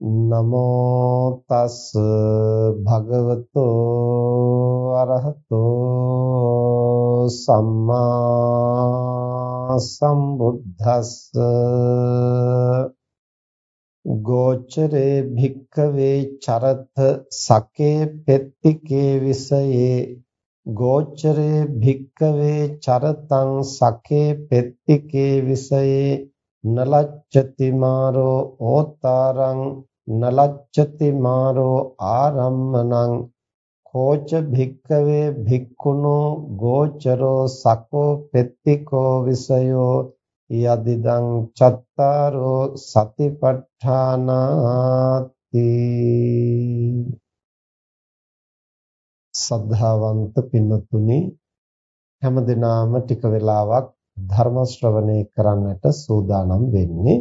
නමෝ තස් භගවතෝ අරහතෝ සම්මා සම්බුද්දස්ස. ගෝචරේ භික්ඛවේ චරත සකේ පෙත්තිකේ විසයේ. ගෝචරේ භික්ඛවේ චරතං සකේ පෙත්තිකේ විසයේ. නලච්ඡති මාරෝ ඕතාරං නලච්ඡති මාරෝ ආරම්මනං කෝච භික්කවේ භික්ඛුනෝ ගෝචරෝ සකෝ පෙත්තිකෝ විසයෝ යදිදං චත්තාරෝ සතිපට්ඨානාති සද්ධාවන්ත පින්නතුනි හැමදිනාම ටික වෙලාවක් ධර්ම ශ්‍රවණය කරන්නට සූදානම් වෙන්නේ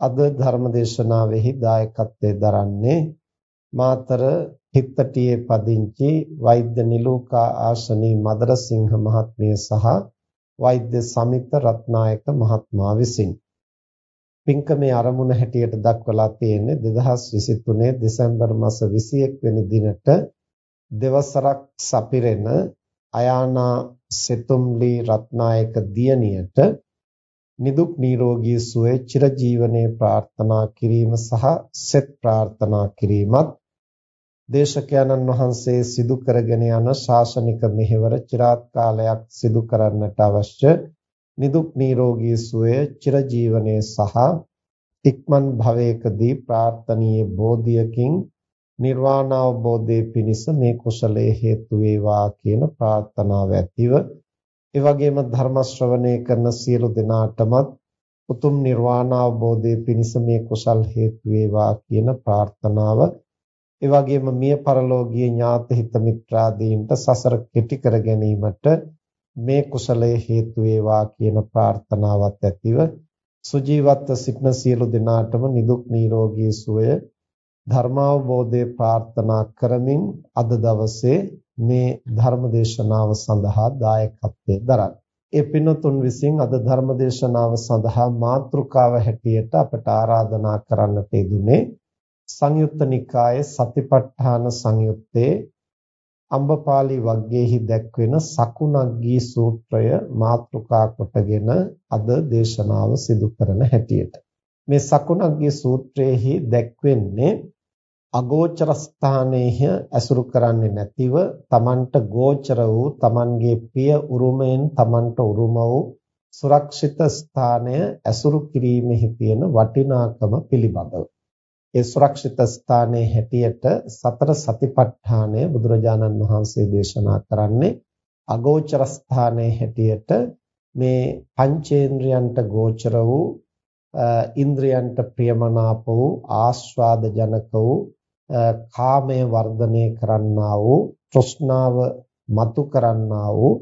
අද ධර්ම දේශනාවෙහි දායකත්වයෙන් දරන්නේ මාතර හිත්තටියේ පදිංචි වෛද්‍ය නිලූකා ආශනී මදරසිංහ මහත්මිය සහ වෛද්‍ය සමිත රත්නායක මහත්මයා විසින්. පින්කමේ ආරමුණ හැටියට දක්වලා තියෙන්නේ 2023 දෙසැම්බර් මාස 21 වෙනි දිනට දෙවසරක් සපිරෙන අයානා සෙතුම්ලි රත්නායක දියණියට නිදුක් නිරෝගී සුවය චිරජීවනයේ ප්‍රාර්ථනා කිරීම සහ සෙත් ප්‍රාර්ථනා කිරීමත් දේශකයන්න් වහන්සේ සිදු කරගෙන යන ශාසනික මෙහෙවර চিරාත් කාලයක් සිදු කරන්නට අවශ්‍ය නිදුක් නිරෝගී සුවය චිරජීවනයේ සහ ඉක්මන් භවයකදී ප්‍රාර්ථනීය බෝධියකින් නිර්වාණ අවබෝධයේ පිණිස මේ කුසලයේ හේතු වේවා කියන ප්‍රාර්ථනාව ඇතිව ඒ වගේම ධර්ම ශ්‍රවණය කරන සියලු දෙනාටමත් උතුම් නිර්වාණ අවබෝධයේ පිණිස මේ කුසල් හේතු වේවා කියන ප්‍රාර්ථනාව. ඒ වගේම මිය පරලෝකීය ඥාති හිත මිත්‍රාදීන්ට සසර කෙටි කර ගැනීමට මේ කුසලයේ හේතු වේවා කියන ප්‍රාර්ථනාවත් ඇතිව සුජීවත්ව සිටින සියලු දෙනාටම නිදුක් නිරෝගී සුවය ධර්මාවබෝධය ප්‍රාර්ථනා කරමින් අද දවසේ මේ ධර්ම දේශනාව සඳහා දායකත්වයෙන් දරන. ඒ පින්තුන් විසින් අද ධර්ම දේශනාව සඳහා මාතෘකාව හැටියට අපට ආරාධනා කරන්නට යෙදුනේ සංයුත්ත නිකායේ සතිපට්ඨාන සංයුත්තේ අම්බපාලි වග්ගයේහි දැක්වෙන සකුණග්ගී සූත්‍රය මාතෘකා කොටගෙන අද දේශනාව සිදු කරන හැටියට මේ සකුණග්ගී සූත්‍රයේහි දැක්වෙන්නේ අගෝචර ස්ථානයේ ඇසුරු කරන්නේ නැතිව තමන්ට ගෝචර වූ තමන්ගේ ප්‍රිය උරුමයෙන් තමන්ට උරුම වූ සුරක්ෂිත ස්ථානය ඇසුරු කිරීමෙහි තියෙන වටිනාකම පිළිබඳව. ඒ සුරක්ෂිත ස්ථානයේ හැටියට සතර සතිපට්ඨානය බුදුරජාණන් වහන්සේ දේශනා කරන්නේ අගෝචර ස්ථානයේ හැටියට මේ පංචේන්ද්‍රයන්ට ගෝචර වූ ඉන්ද්‍රයන්ට ප්‍රියමනාප වූ ආස්වාද ජනක වූ කාමය වර්ධනය කරන්නා වූ තෘෂ්ණාව මතු කරන්නා වූ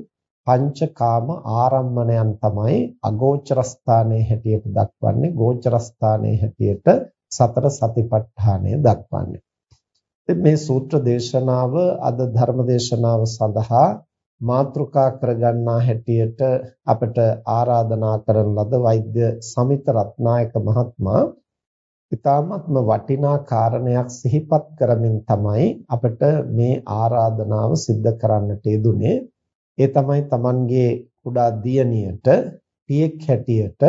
පංචකාම ආරම්මණයන් තමයි අගෝචර ස්ථානයේ හැටියට දක්වන්නේ ගෝචර ස්ථානයේ හැටියට සතර සතිපට්ඨානය දක්වන්නේ. ඉතින් මේ සූත්‍ර දේශනාව අද ධර්ම දේශනාව සඳහා මාතෘකා කරගන්නා හැටියට අපට ආරාධනා කරන ලද වෛද්‍ය සමිත රත්නායක මහත්මයා ඊ타ත්ම වටිනා කාරණයක් සිහිපත් කරමින් තමයි අපට මේ ආරාධනාව සිද්ධ කරන්නට යෙදුනේ. ඒ තමයි Tamanගේ කුඩා දියණියට පියෙක් හැටියට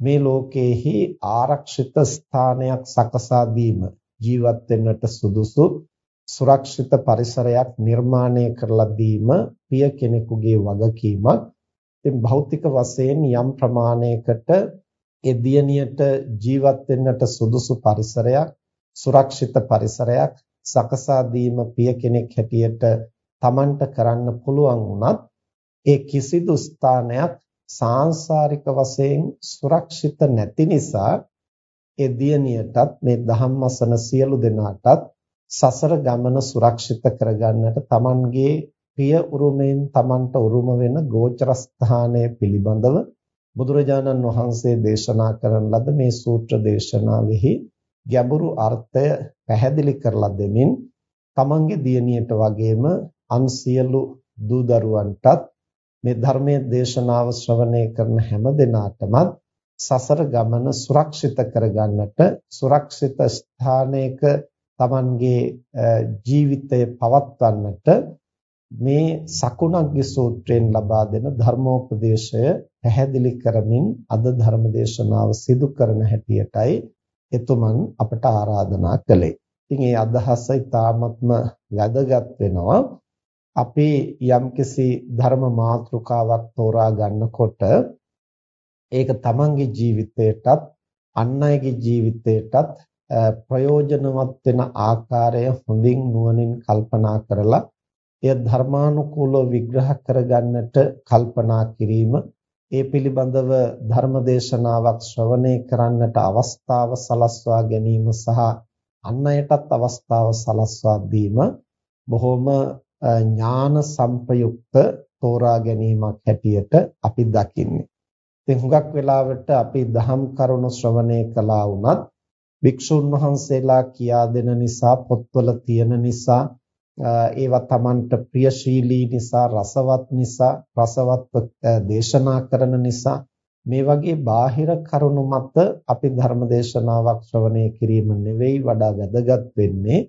මේ ලෝකයේහි ආරක්ෂිත ස්ථානයක් සකසා දීම ජීවත් වෙන්නට සුදුසු සුරක්ෂිත පරිසරයක් නිර්මාණය කරලා දීම පිය කෙනෙකුගේ වගකීමක්. ඉතින් භෞතික වශයෙන් යම් ප්‍රමාණයකට ඒ දියණියට ජීවත් වෙන්නට සුදුසු පරිසරයක් සුරක්ෂිත පරිසරයක් සකසා දීම පිය කෙනෙක් හැටියට Tamanට කරන්න පුළුවන් වුණත් ඒ කිසිදු ස්ථානයක් සාංශාරික වශයෙන් සුරක්ෂිත නැති නිසා ඒ දියණියටත් මේ ධම්මසන සියලු දෙනාටත් සසර ගමන සුරක්ෂිත කරගන්නට Tamanගේ ප්‍රිය උරුමයෙන් Tamanට උරුම වෙන ගෝචර ස්ථානය පිළිබඳව බුදුරජාණන් වහන්සේ දේශනා කරන ලද මේ සූත්‍ර දේශනාවෙහි ගැඹුරු අර්ථය පැහැදිලි කරලා දෙමින් Tamanගේ දියණියට වගේම අන් සියලු දූ දරුවන්ටත් මේ ධර්මයේ දේශනාව ශ්‍රවණය කරන හැම දිනාටම සසර ගමන සුරක්ෂිත කරගන්නට සුරක්ෂිත ස්ථානයක Tamanගේ ජීවිතය පවත්වන්නට මේ සකුණග්ග සූත්‍රයෙන් ලබා දෙන ධර්මෝපදේශය පැහැදිලි කරමින් අද ධර්ම දේශනාව සිදු කරන හැටියටයි එතුමන් අපට ආරාධනා කළේ. ඉතින් ඒ අදහස ඉතාමත්ම වැදගත් වෙනවා. අපි යම්කිසි ධර්ම මාතෘකාවක් තෝරා ගන්නකොට ඒක තමන්ගේ ජීවිතයටත් අන් අයගේ ජීවිතයටත් ප්‍රයෝජනවත් වෙන ආකාරය හොඳින් නුවණින් කල්පනා කරලා එය ධර්මානුකූලව විග්‍රහ කරගන්නට කල්පනා කිරීම ඒ පිළිබඳව ධර්ම දේශනාවක් ශ්‍රවණය කරන්නට අවස්ථාව සලස්වා ගැනීම සහ අන් අයටත් අවස්ථාව සලස්වා දීම බොහොම ඥාන සංපයුක්ත තෝරා ගැනීමක් හැටියට අපි දකින්නේ. ඉතින් හුඟක් වෙලාවට අපි දහම් කරුණු ශ්‍රවණය කළා වුණත් භික්ෂුන් වහන්සේලා කියා දෙන නිසා පොත්වල තියෙන නිසා ඒවා Tamanට ප්‍රියශීලී නිසා රසවත් නිසා රසවත් දේශනා කරන නිසා මේ වගේ බාහිර කරුණු මත අපි ධර්ම දේශනාවක් ශ්‍රවණය කිරීම නෙවෙයි වඩා වැදගත් වෙන්නේ.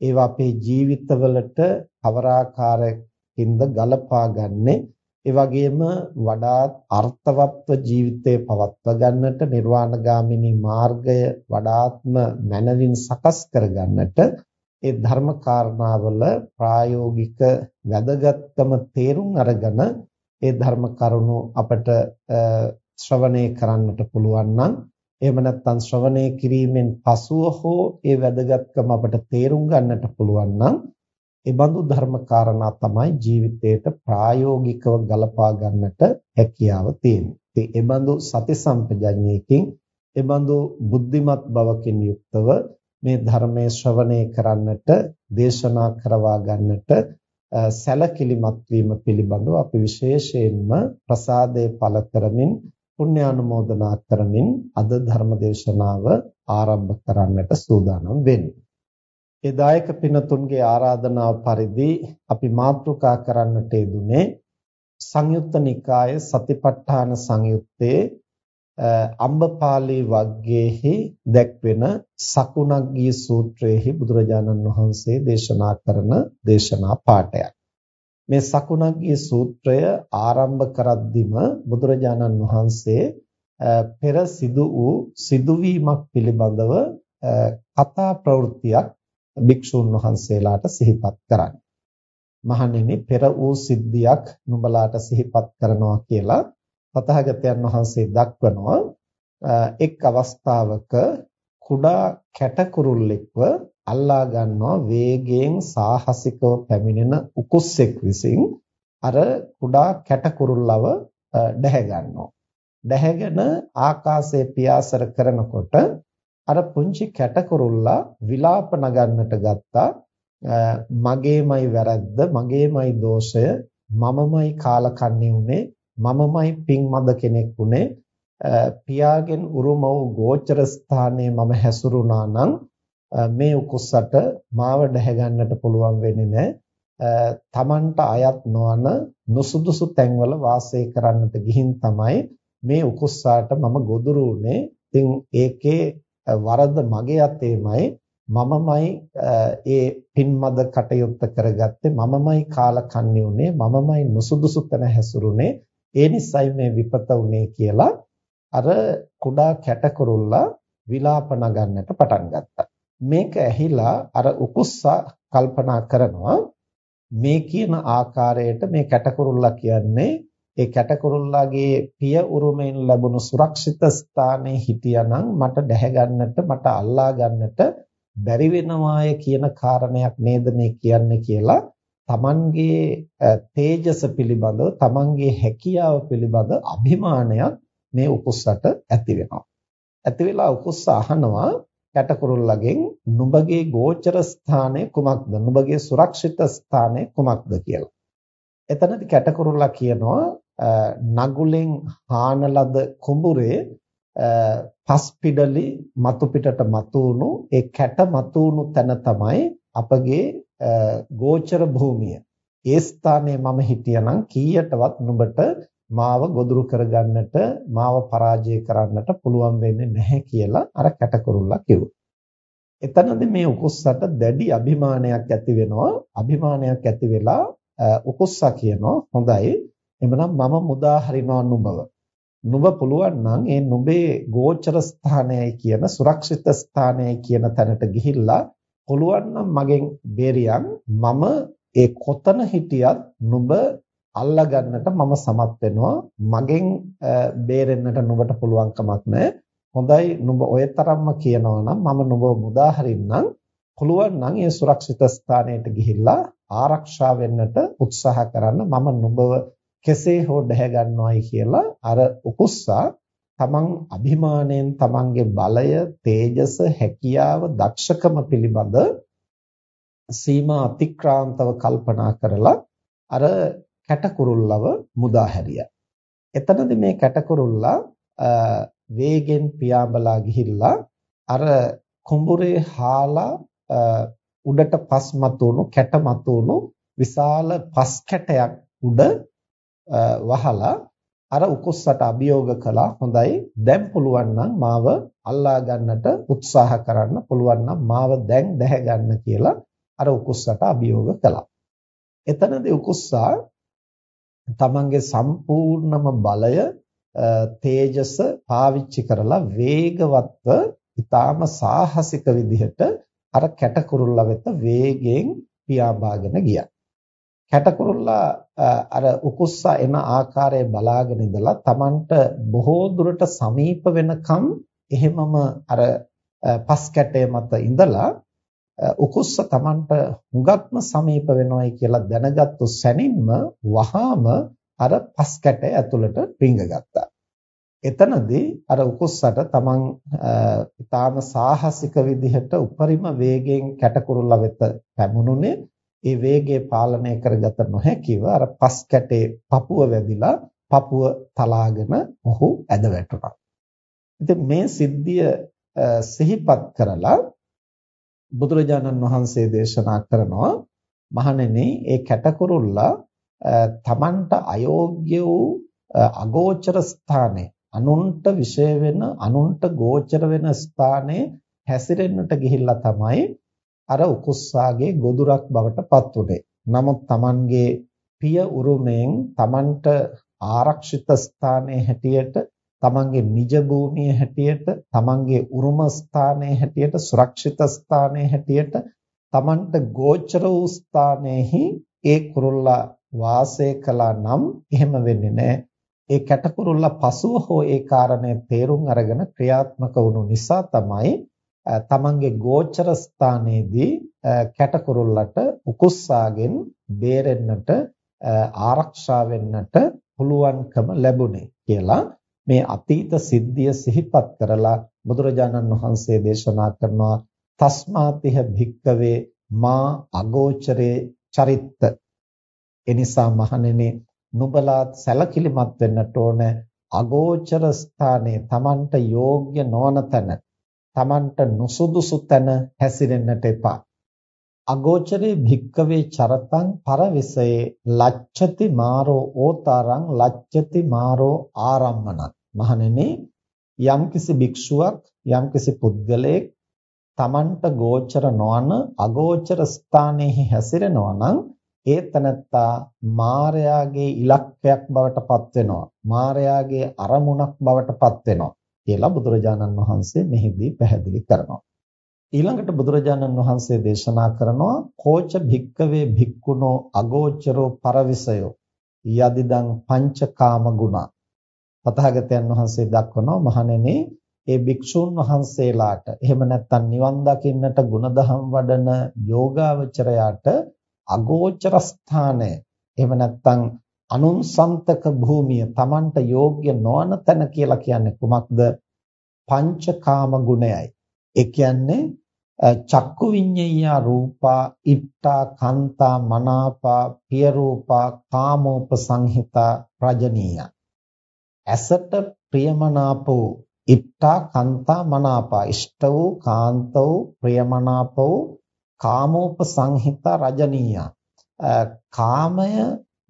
ඒවා අපේ ජීවිතවලට අවරාකාරකින්ද ගලපා ගන්නේ. ඒ වගේම වඩාත් අර්ථවත්ව ජීවිතය පවත්වා ගන්නට නිර්වාණගාමිනී මාර්ගය වඩාත්ම මනවින් සකස් කර ගන්නට ඒ ධර්ම කාරණාවල ප්‍රායෝගික වැදගත්කම තේරුම් අරගෙන ඒ ධර්ම කරුණු අපට ශ්‍රවණය කරන්නට පුළුවන් නම් එහෙම නැත්නම් ශ්‍රවණය කිරීමෙන් පසුව හෝ ඒ වැදගත්කම අපට තේරුම් ගන්නට පුළුවන් නම් ඒ බඳු ධර්ම කාරණා තමයි ජීවිතයට ප්‍රායෝගිකව ගලපා ගන්නට හැකියාව තියෙන්නේ. ඉතින් ඒ බඳු සති සම්පජඤ්ඤයකින් ඒ බඳු බුද්ධිමත් බවකින් යුක්තව මේ ධර්මයේ ශ්‍රවණය කරන්නට දේශනා කරවා ගන්නට සැලකිලිමත් වීම පිළිබඳව අපි විශේෂයෙන්ම ප්‍රසාදේ පළ කරමින් පුණ්‍යානුමෝදනා කරමින් අද ධර්ම දේශනාව ආරම්භ කරන්නට සූදානම් වෙන්නේ. ඒ දායක පිනතුන්ගේ ආරාධනාව පරිදි අපි මාතෘකා කරන්නට යෙදුනේ සංයුත්ත නිකායේ සතිපට්ඨාන සංයුත්තේ අම්බපාලි වග්ගයේහි දැක්වෙන සකුණග්ගී සූත්‍රයේහි බුදුරජාණන් වහන්සේ දේශනා කරන දේශනා පාඩයක්. මේ සකුණග්ගී සූත්‍රය ආරම්භ කරද්දිම බුදුරජාණන් වහන්සේ පෙර සිදු වූ සිදුවීමක් පිළිබඳව කතා ප්‍රවෘත්තියක් භික්ෂුන් වහන්සේලාට සිහිපත් කරන්නේ. මහණෙනි පෙර වූ සිද්ධියක් නුඹලාට සිහිපත් කරනවා කියලා පතහගතයන් වහන්සේ දක්වනවා එක් අවස්ථාවක කුඩා කැටකුරුල්ලෙක්ව අල්ලා ගන්නවා වේගයෙන් සාහසිකව පැමිණෙන උකුස්සෙක් විසින් අර කුඩා කැටකුරුල්ලව දැහැ ගන්නවා. දැහැගෙන ආකාශයේ පියාසර කරනකොට අර පුංචි කැටකුරුල්ලා විලාප නගන්නට ගත්තා. මගේමයි වැරද්ද, මගේමයි දෝෂය, මමමයි කාලකන්ණි උනේ, මමමයි පින්මද කෙනෙක් උනේ. පියාගෙන් උරුම වූ ගෝචර ස්ථානයේ මම හැසිරුණා නම් මේ උකුස්සට මාව දැහැ ගන්නට පුළුවන් වෙන්නේ නැහැ. තමන්ට අයත් නොවන නුසුදුසු තැන්වල වාසය කරන්නට ගිහින් තමයි මේ උකුස්සාට මම ගොදුරු උනේ. ඉතින් ඒකේ වරද මගේ අතේමයි මමමයි ඒ පින්මද කටයුත්ත කරගත්තේ මමමයි කාලකන්ණි උනේ මමමයි නුසුදුසු තැන හැසිරුනේ ඒ නිසයි මේ විපත උනේ කියලා අර කුඩා කැටකුරුල්ලා විලාප නගන්නට පටන් ගත්තා. මේක ඇහිලා අර උකුස්සා කල්පනා කරනවා මේ කියන ආකාරයට මේ කැටකුරුල්ලා කියන්නේ ඒ කැටකුරුල්ලාගේ පිය උරුමෙන් ලැබුණු සුරක්ෂිත ස්ථානයේ හිටියානම් මට දැහැ ගන්නට මට අල්ලා ගන්නට බැරි වෙනවාය කියන කාරණයක් නේද මේ කියන්නේ කියලා තමන්ගේ තේජස පිළිබඳව තමන්ගේ හැකියාව පිළිබඳ අභිමානයක් මේ උකුස්සට ඇති වෙනවා. ඇති වෙලා උකුස්ස අහනවා කැටකුරුල්ලගෙන් නුඹගේ ගෝචර ස්ථානය කුමක්ද? නුඹගේ සුරක්ෂිත ස්ථානය කුමක්ද කියලා. එතනදී කැටකුරුල්ලා කියනවා නගුලෙන් හාන ලද කුඹුරේ පස් පිඩලි මතු පිටට මතුණු ඒ කැට මතුණු තැන තමයි අපගේ ගෝචර භූමිය. ඒ ස්ථානයේ මම හිටියනම් කීයටවත් නුඹට මාව ගොදුරු කරගන්නට මාව පරාජය කරන්නට පුළුවන් වෙන්නේ නැහැ කියලා අර කැටකුරුල්ලා කිව්වා. එතනදී මේ උකුස්සට දැඩි අභිමානයක් ඇති වෙනවා. අභිමානයක් ඇති වෙලා උකුස්සා කියනවා හොඳයි. එමනම් මම මුදා හරිනවා නුඹව. නුඹ පුළුවන් නම් ඒ නුඹේ ගෝචර ස්ථානයයි කියන සුරක්ෂිත ස්ථානයයි කියන තැනට ගිහිල්ලා පුළුවන් නම් මගෙන් බේරියන් මම ඒ කොතන හිටියත් නුඹ අල්ලා ගන්නට මම සමත් වෙනවා. මගෙන් බේරෙන්නට නුඹට පුළුවන් කමක් නැහැ. හොඳයි නුඹ ඔය තරම්ම කියනවා නම් මම නුඹව මුදා හරින්නම්. පුළුවන් නම් ඒ සුරක්ෂිත ස්ථානයට ගිහිල්ලා ආරක්ෂා වෙන්නට උත්සාහ කරන්න. මම නුඹව කෙසේ හෝ දැහැ ගන්නවයි කියලා අර උකුස්සා තමන් අභිමාණයෙන් තමන්ගේ බලය, තේජස, හැකියාව, දක්ෂකම පිළිබඳ සීමා අතික්‍රාන්තව කල්පනා කරලා අර කැටකුරුල්ලව මුදා හැරියා. එතනදී මේ කැටකුරුල්ලා වේගෙන් පියාඹලා ගිහිල්ලා අර කුඹුරේ හාලා උඩට පස් මතුණු කැට මතුණු විශාල පස් කැටයක් උඩ වහලා අර උකුස්සට අභියෝග කළා හොඳයි දැන් පුළුවන් නම් මාව අල්ලා ගන්නට උත්සාහ කරන්න පුළුවන් නම් මාව දැන් දැහැ ගන්න කියලා අර උකුස්සට අභියෝග කළා. එතනදී උකුස්සා තමන්ගේ සම්පූර්ණම බලය තේජස පාවිච්චි කරලා වේගවත්ව ඊටාම සාහසික විදිහට අර කැටකුරුල්ල වෙත වේගෙන් පියාඹාගෙන ගියා. කැටකුරුල්ලා අර උකුස්සා එන ආකාරය බලාගෙන ඉඳලා Tamanට බොහෝ දුරට සමීප වෙනකම් එහෙමම අර පස් කැටේ මත ඉඳලා උකුස්ස Tamanට හුඟක්ම සමීප වෙනවයි කියලා දැනගත්තු සැනින්ම වහාම අර පස් කැටේ ඇතුළට රිංගගත්තා. එතනදී අර උකුස්සට Taman ඊටාම සාහසික විදිහට උපරිම වේගයෙන් කැටකුරුල්ල වෙත පැමුණුනේ ඒ වේගය පාලනය කරගත නොහැකිව අර පස් කැටේ පපුව වැදිලා පපුව තලාගෙන ඔහු ඇද වැටුණා. ඉතින් මේ සිද්ධිය සිහිපත් කරලා බුදුරජාණන් වහන්සේ දේශනා කරනවා මහණෙනි ඒ කැටකුරුල්ලා තමන්ට අයෝග්‍ය වූ අගෝචර ස්ථානයේ අනුන්ට විශේෂ වෙන අනුන්ට ගෝචර වෙන ස්ථානයේ හැසිරෙන්නට ගිහිල්ලා තමයි අර උකුස්සාගේ ගොදුරක් බවට පත් උනේ. නමුත් Tamanගේ පිය උරුමෙන් Tamanට ආරක්ෂිත ස්ථානයේ හැටියට තමන්ගේ නිජ භූමිය හැටියට තමන්ගේ උරුම ස්ථානයේ හැටියට සුරක්ෂිත ස්ථානයේ හැටියට තමන්ට ගෝචර වූ ස්ථානයේහි ඒ කුරුල්ලා වාසය කළා නම් එහෙම වෙන්නේ නැහැ ඒ කැටකුරුල්ලා පසුව හෝ ඒ කාරණය තේරුම් අරගෙන ක්‍රියාත්මක වුණු නිසා තමයි තමන්ගේ ගෝචර ස්ථානයේදී කැටකුරුල්ලට උකුස්සාගෙන් බේරෙන්නට ආරක්ෂා වෙන්නට පුළුවන්කම ලැබුණේ කියලා මේ අතීත සිද්ධිය සිහිපත් කරලා බුදුරජාණන් වහන්සේ දේශනා කරනවා. තස්මාතිහ භික්කවේ මා අගෝචරේ චරිත්ත. එනිසා මහණෙනි නුඹලා සැලකිලිමත් වෙන්නට ඕන අගෝචර ස්ථානයේ Tamanට යෝග්‍ය නොවන තැන. Tamanට නුසුදුසු තැන හැසිරෙන්නට එපා. අගෝචරේ භික්කවේ චරතං පරවිසයේ ලච්ඡති මාරෝ ඕතරං ලච්ඡති මාරෝ ආරම්මන මහණෙනි යම්කිසි භික්ෂුවක් යම්කිසි පුද්ගලයෙක් තමන්ට ගෝචර නොවන අගෝචර ස්ථානයේ හැසිරෙනවා නම් ඒ තනත්තා මායාගේ ඉලක්කයක් බවට පත් වෙනවා. මායාගේ අරමුණක් බවට පත් වෙනවා. කියලා බුදුරජාණන් වහන්සේ මෙහිදී පැහැදිලි කරනවා. ඊළඟට බුදුරජාණන් වහන්සේ දේශනා කරනවා කෝච භික්කවේ භික්කුණෝ අගෝචරෝ පරවිසයෝ යදිදං පංචකාම ගුණ. පතහාගතයන් වහන්සේ දක්වනවා මහණෙනි ඒ භික්ෂූන් වහන්සේලාට එහෙම නැත්නම් නිවන් දකින්නට ගුණධම් වඩන යෝගාවචරයාට අගෝචර ස්ථානය එහෙම නැත්නම් අනුන්සන්තක භූමිය Tamanට යෝග්‍ය නොවන තැන කියලා කියන්නේ කුමක්ද? පංචකාම ගුණයයි ඒ කියන්නේ චක්කු විඤ්ඤය රූපා ඉත්තා කාන්තා මනාපා පිය රූපා කාමෝපසංහිතා රජනීය. ඇසට ප්‍රියමනාප වූ ඉත්තා කාන්තා මනාපා ඉෂ්ට වූ කාන්ත වූ ප්‍රියමනාප වූ කාමෝපසංහිතා රජනීය. කාමය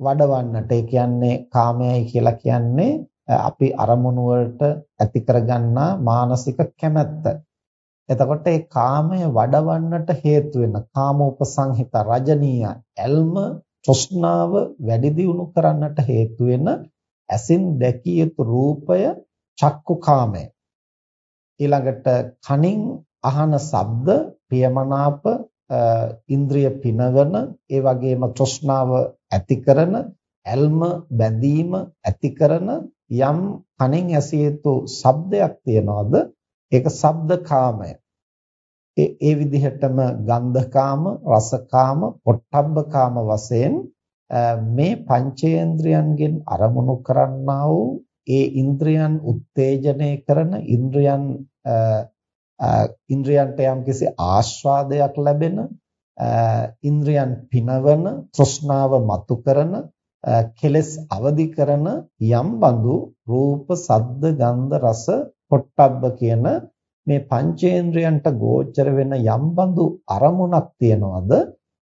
වඩවන්නට. ඒ කියන්නේ කාමයයි කියලා කියන්නේ අපි අරමුණු වලට ඇති කරගන්නා මානසික කැමැත්ත. එතකොට ඒ කාමය වඩවන්නට හේතු වෙන කාමෝපසංහිත රජනීය ඇල්ම තෘෂ්ණාව වැඩි දියුණු කරන්නට හේතු වෙන ඇසින් දැකිය යුතු රූපය චක්කු කාමය. ඊළඟට කනින් අහන ශබ්ද ප්‍රියමනාප ඉන්ද්‍රිය පිනවන ඒ වගේම තෘෂ්ණාව ඇති කරන ඇල්ම බැඳීම ඇති කරන යම් කනින් ඇසිය යුතු ශබ්දයක් තියනවාද ඒක ශබ්දකාමය. ඒ ඒ විදිහටම ගන්ධකාම, රසකාම, පොට්ටබ්බකාම වශයෙන් මේ පංචේන්ද්‍රයන්ගෙන් අරමුණු කරන්නා වූ ඒ ඉන්ද්‍රයන් උත්තේජනය කරන ඉන්ද්‍රයන් ඉන්ද්‍රයන්ට යම්කිසි ආස්වාදයක් ලැබෙන ඉන්ද්‍රයන් පිනවන තෘෂ්ණාව මතු කරන කෙලස් අවදි කරන යම් බඳු රූප, සද්ද, ගන්ධ, රස පොට්ටබ්බ කියන මේ පංචේන්ද්‍රයන්ට ගෝචර වෙන යම් බඳු අරමුණක් තියනවද?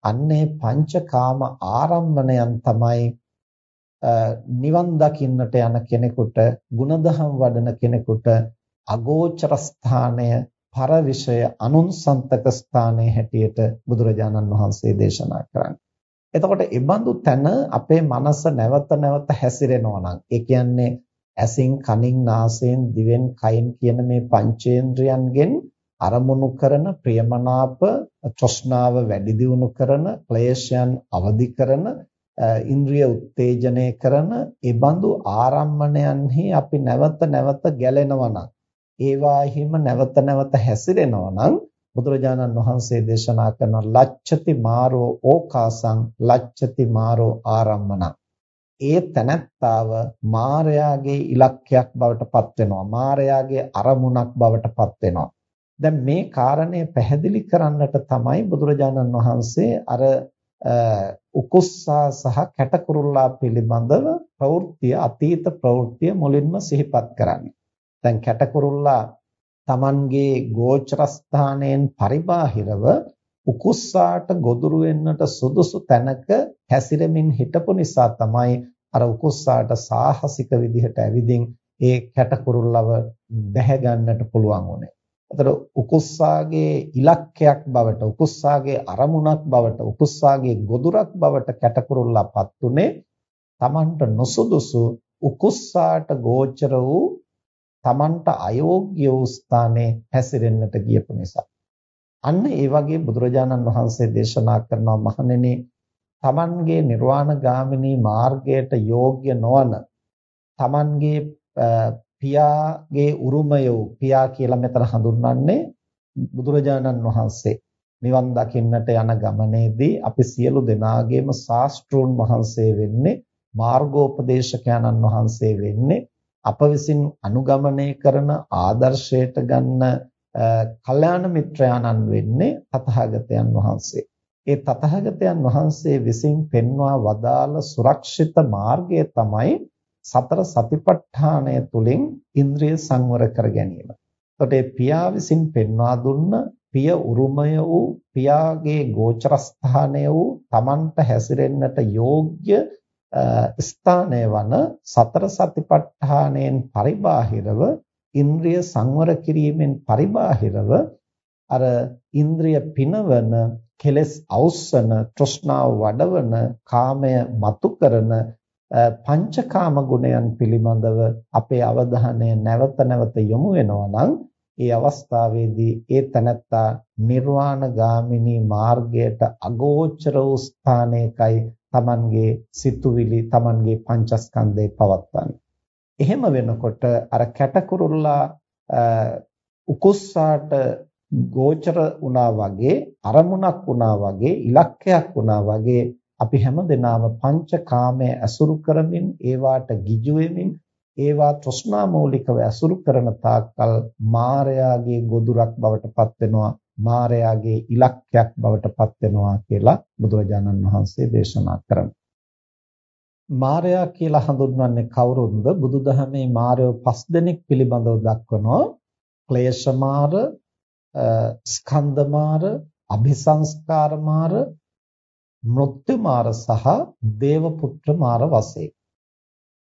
අන්නේ පංචකාම ආරම්මණයන් තමයි නිවන් දකින්නට යන කෙනෙකුට ಗುಣධම් වඩන කෙනෙකුට අගෝචර ස්ථානය පරවිෂය අනුන්සන්තක ස්ථානයේ හැටියට බුදුරජාණන් වහන්සේ දේශනා කරන්නේ. එතකොට ඒ බඳු තැන අපේ මනස නැවත නැවත හැසිරෙනවා නම් ඒ කියන්නේ ඇසින් කනින් නාසයෙන් දිවෙන් කයින් කියන මේ පංචේන්ද්‍රයන්ගෙන් අරමුණු කරන ප්‍රියමනාප තෘෂ්ණාව වැඩි දියුණු කරන ක්ලේශයන් අවදි කරන ඉන්ද්‍රිය උත්තේජනය කරන ඒ බඳු ආරම්මණයන්හි අපි නැවත නැවත ගැලෙනවා නම් ඒවාහිම නැවත නැවත හැසිරෙනවා නම් බුදුරජාණන් වහන්සේ දේශනා කරන ලච්ඡති මාරෝ ඕකාසං ලච්ඡති මාරෝ ආරම්මන ඒ තනත්තාව මායාගේ ඉලක්කයක් බවට පත් වෙනවා. මායාගේ අරමුණක් බවට පත් වෙනවා. දැන් මේ කාරණය පැහැදිලි කරන්නට තමයි බුදුරජාණන් වහන්සේ අර උකුස්සා සහ කැටකුරුල්ලා පිළිබඳව ප්‍රවෘත්තිය අතීත ප්‍රවෘත්තිය මුලින්ම සිහිපත් කරන්නේ. දැන් කැටකුරුල්ලා Tamanගේ ගෝචරස්ථානයෙන් පරිබාහිරව උකුස්සාට ගොදුරු වෙන්නට සුදුසු තැනක හැසිරෙමින් හිටපු නිසා තමයි අර උකුස්සාට සාහසික විදිහට ඇවිදින් ඒ කැටකුරුල්ලව බැහැ ගන්නට පුළුවන් උනේ. ඒතර උකුස්සාගේ ඉලක්කයක් බවට උකුස්සාගේ අරමුණක් බවට උකුස්සාගේ ගොදුරක් බවට කැටකුරුල්ලාපත් උනේ Tamanට නොසුදුසු උකුස්සාට ගෝචර වූ Tamanට අයෝග්‍ය වූ ස්ථානයේ හැසිරෙන්නට ගියපු නිසා. අන්න ඒ වගේ බුදුරජාණන් වහන්සේ දේශනා කරනවා මහණෙනි තමන්ගේ නිර්වාණ ගාමිනී මාර්ගයට යෝග්‍ය නොවන තමන්ගේ පියාගේ උරුමය වූ පියා කියලා මෙතන හඳුන්වන්නේ බුදුරජාණන් වහන්සේ නිවන් දකින්නට යන ගමනේදී අපි සියලු දෙනාගේම ශාස්ත්‍රූන් වහන්සේ වෙන්නේ මාර්ගෝපදේශකයන්න් වහන්සේ වෙන්නේ අප විසින් අනුගමනය කරන ආදර්ශයට ගන්න කල්යාණ මිත්‍රයාණන් වෙන්නේ තථාගතයන් වහන්සේ. ඒ තථාගතයන් වහන්සේ විසින් පෙන්වා වදාළ සුරක්ෂිත මාර්ගය තමයි සතර සතිපට්ඨානය තුලින් ඉන්ද්‍රිය සංවර කර ගැනීම. එතකොට ඒ පියා විසින් පෙන්වා දුන්න පිය උරුමය වූ පියාගේ ගෝචරස්ථානය වූ Tamanට හැසිරෙන්නට යෝග්‍ය ස්ථානය වන සතර සතිපට්ඨානයෙන් පරිබාහිරව ඉන්ද්‍රිය සංවර කිරීමෙන් පරිබාහිරව අර ඉන්ද්‍රිය පිනවන කෙලස් අවුස්සන තෘෂ්ණාව වඩවන කාමය මතු කරන පංචකාම ගුණයන් පිළිබඳව අපේ අවධානය නැවත නැවත යොමු වෙනවා නම් ඒ අවස්ථාවේදී ඒ තනත්තා නිර්වාණ ගාමිනී මාර්ගයට අගෝචර වූ ස්ථානයකයි Tamanගේ සිතුවිලි Tamanගේ පංචස්කන්ධේ පවත්වන්නේ. එහෙම වෙනකොට අර කැටකුරුල්ලා උකුස්සාට ගෝචර වුණා වගේ අරමුණක් වුණා වගේ ඉලක්කයක් වුණා වගේ අපි හැමදෙනාම පංචකාමයේ ඇසුරු කරමින් ඒවාට ගිජු වෙමින් ඒවා තෘෂ්ණා මූලිකව ඇසුරු කරන තාක්කල් මායාගේ ගොදුරක් බවට පත් වෙනවා මායාගේ ඉලක්කයක් බවට පත් වෙනවා කියලා බුදුරජාණන් වහන්සේ දේශනා කරනවා. මායя කියලා හඳුන්වන්නේ කවුරුන්ද? බුදුදහමේ මායෝ පස් දෙනෙක් පිළිබඳව දක්වනවා. ක්ලේශමාර ස්කන්ධමාර, අபிසංස්කාරමාර, මෘත්‍යමාර සහ දේවපුත්‍රමාර වශයෙන්.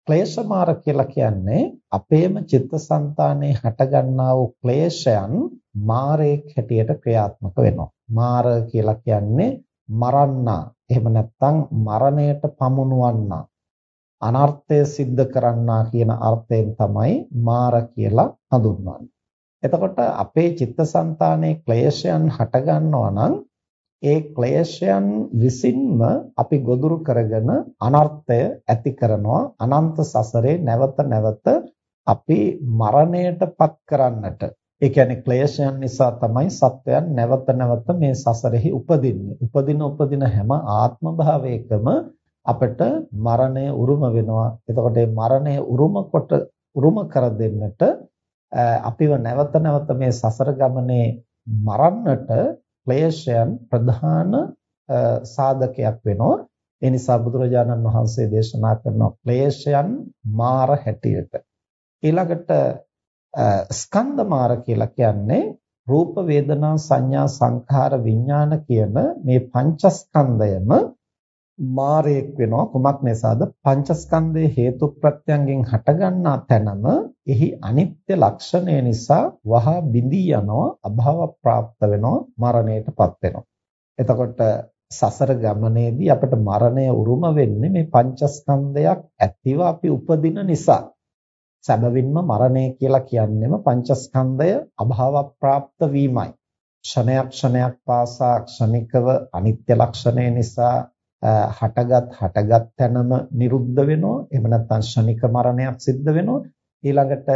ක්ලේශමාර කියලා කියන්නේ අපේම චිත්තසංතානයේ හටගන්නා වූ ක්ලේශයන් මාරේක් හැටියට ක්‍රියාත්මක වෙනවා. මාර කියලා කියන්නේ මරන්නා. එහෙම නැත්නම් මරණයට පමුණුවන්නා. අනර්ථය සිද්ධ කරන්නා කියන අර්ථයෙන් තමයි මාර කියලා හඳුන්වන්නේ. එතකොට අපේ චිත්තසංතානයේ ක්ලේශයන් හට ගන්නවා නම් ඒ ක්ලේශයන් විසින්ම අපි ගොදුරු කරගෙන අනර්ථය ඇති කරනවා අනන්ත සසරේ නැවත නැවත අපි මරණයටපත් කරන්නට ඒ කියන්නේ ක්ලේශයන් නිසා තමයි සත්වයන් නැවත නැවත මේ සසරෙහි උපදින්නේ උපදින උපදින හැම ආත්ම භාවයකම අපට මරණය උරුම වෙනවා එතකොට මේ මරණය උරුම කොට උරුම කර දෙන්නට අපිව නැවත නැවත මේ සසර ගමනේ මරන්නට ක්ලේශයන් ප්‍රධාන සාධකයක් වෙනවා. ඒ නිසා බුදුරජාණන් වහන්සේ දේශනා කරන ක්ලේශයන් මාර හැටියට. ඊළඟට ස්කන්ධ මාර කියලා කියන්නේ රූප වේදනා සංඥා සංඛාර විඥාන කියන මේ පංචස්කන්ධයම මාරයක් වෙනවා. කුමක් නිසාද? පංචස්කන්ධයේ හේතු ප්‍රත්‍යයෙන් හටගන්නා තැනම එහි අනිත්‍ය ලක්ෂණය නිසා වහා බිඳී යනවා අභව ප්‍රාප්ත වෙනවා මරණයටපත් වෙනවා. එතකොට සසර ගමනේදී අපිට මරණය උරුම වෙන්නේ මේ පංචස්කන්ධයක් ඇතිව අපි උපදින නිසා. සැබවින්ම මරණය කියලා කියන්නේම පංචස්කන්ධය අභාවප්‍රාප්ත වීමයි. ක්ෂණයක් ක්ෂණයක් පාසා ක්ෂණිකව අනිත්‍ය ලක්ෂණය නිසා හටගත් හටගත් තැනම නිරුද්ධ වෙනවා. එහෙම නැත්නම් ක්ෂණික මරණයක් සිද්ධ වෙනවා. ඊළඟට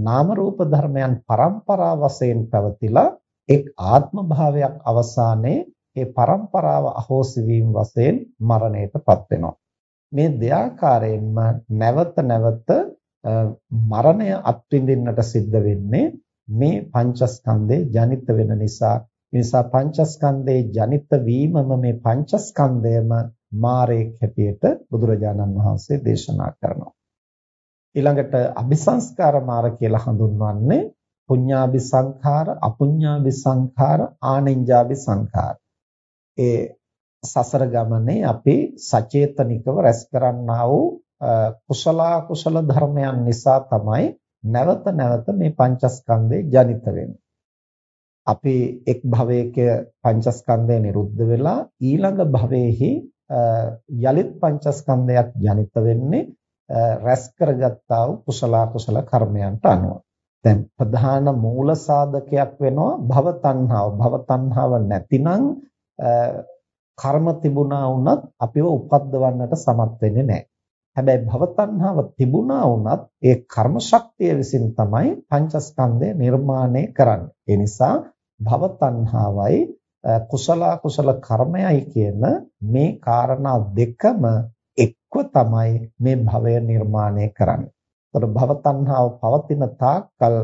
නාම රූප ධර්මයන් પરම්පරා වශයෙන් පැවතිලා එක් ආත්ම භාවයක් අවසානයේ ඒ પરම්පරාව අහෝසි වීම වශයෙන් මරණයටපත් වෙනවා. මේ දෙආකාරයෙන්ම නැවත නැවත මරණය අත්විඳින්නට සිද්ධ වෙන්නේ මේ පංචස්කන්ධේ ජනිත වෙන නිසා ඒ නිසා පංචස්කන්ධේ ජනිත වීමම මේ පංචස්කන්ධයම මාරේක් හැටියට බුදුරජාණන් වහන්සේ දේශනා කරනවා. ඊළඟට අபிසංස්කාර මාර කියලා හඳුන්වන්නේ පුඤ්ඤාභි සංඛාර, අපුඤ්ඤාභි සංඛාර, ආනෙන්ජාභි සංඛාර. ඒ සසර ගමනේ අපි සචේතනිකව රැස් කරන්නා වූ කුසල කුසල ධර්මයන් නිසා තමයි නැවත නැවත මේ පංචස්කන්ධේ ජනිත වෙන්නේ. අපි එක් භවයක පංචස්කන්ධය නිරුද්ධ වෙලා ඊළඟ භවයේහි යලිත් පංචස්කන්ධයක් ජනිත වෙන්නේ රැස් කරගත්තා වූ කුසල කුසල කර්මයන්ට අනුව. දැන් ප්‍රධාන මූල සාධකයක් වෙනවා භව තණ්හාව. භව තණ්හාව නැතිනම් කර්ම තිබුණා වුණත් අපිව උපද්දවන්නට සමත් වෙන්නේ නැහැ. හැබැයි භව තණ්හාව තිබුණා වුණත් ඒ කර්ම ශක්තිය විසින් තමයි පංචස්කන්ධය නිර්මාණය කරන්නේ. ඒ නිසා භව තණ්හාවයි කුසල කුසල කර්මයයි කියන මේ காரணා දෙකම එක්ව තමයි මේ භවය නිර්මාණය කරන්නේ. ඒතර භව තණ්හාව පවතින තාක්කල්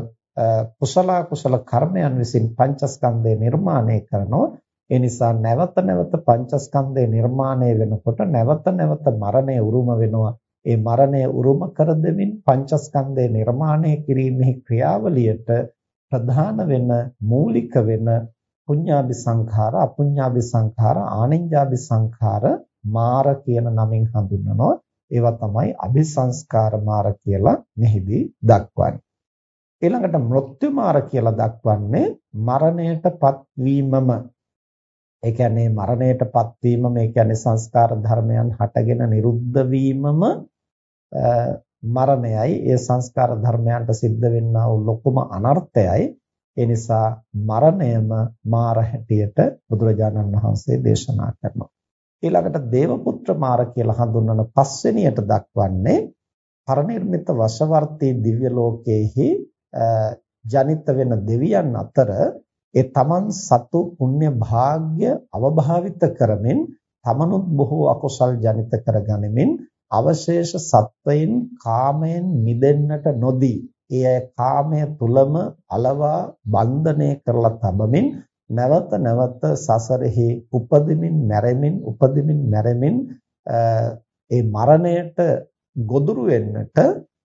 කුසල කුසල කර්මයන් විසින් පංචස්කන්ධය නිර්මාණය කරනවා. ඒ නිසා නැවත නැවත පංචස්කන්ධය නිර්මාණය වෙනකොට නැවත නැවත මරණය උරුම වෙනවා. ඒ මරණය උරුම කර දෙමින් පංචස්කන්ධය නිර්මාණය කිරීමේ ක්‍රියාවලියට ප්‍රධාන වෙන මූලික වෙන පුඤ්ඤාභි සංඛාර අපුඤ්ඤාභි සංඛාර ආනිඤ්ඤාභි සංඛාර මාර කියන නමින් හඳුන්වනවා. ඒවා තමයි අபிසංස්කාර මාර කියලා මෙහිදී දක්වන්නේ. ඊළඟට මෘත්‍යු මාර කියලා දක්වන්නේ මරණයටපත් වීමම. ඒ කියන්නේ මරණයටපත් වීමම ඒ කියන්නේ සංස්කාර ධර්මයන් හටගෙන නිරුද්ධ වීමම මරණයයි ඒ සංස්කාර ධර්මයන්ට සිද්ධ වෙන්නා වූ ලොකුම අනර්ථයයි. ඒ නිසා මරණයම මාර හැටියට බුදුරජාණන් වහන්සේ දේශනා කරනවා. ඊළඟට දේවපුත්‍ර මාර කියලා හඳුන්වන පස්වෙනියට දක්වන්නේ පරිනිර්මිත වශවර්තී දිව්‍ය ලෝකයේහි ජනිත වෙන දෙවියන් අතර ඒ තමන් සතු පුණ්‍ය භාග්ය අවභාවිත කරමින් තමනුත් බොහෝ අකුසල් ජනිත කරගනිමින් අවශේෂ සත්වයින් කාමයෙන් මිදෙන්නට නොදී ඒ කාමය තුලම අලවා බන්ධනය කරලා තබමින් නැවත නැවත සසරෙහි උපදිමින් මැරෙමින් උපදිමින් මැරෙමින් ඒ මරණයට ගොදුරු වෙන්නට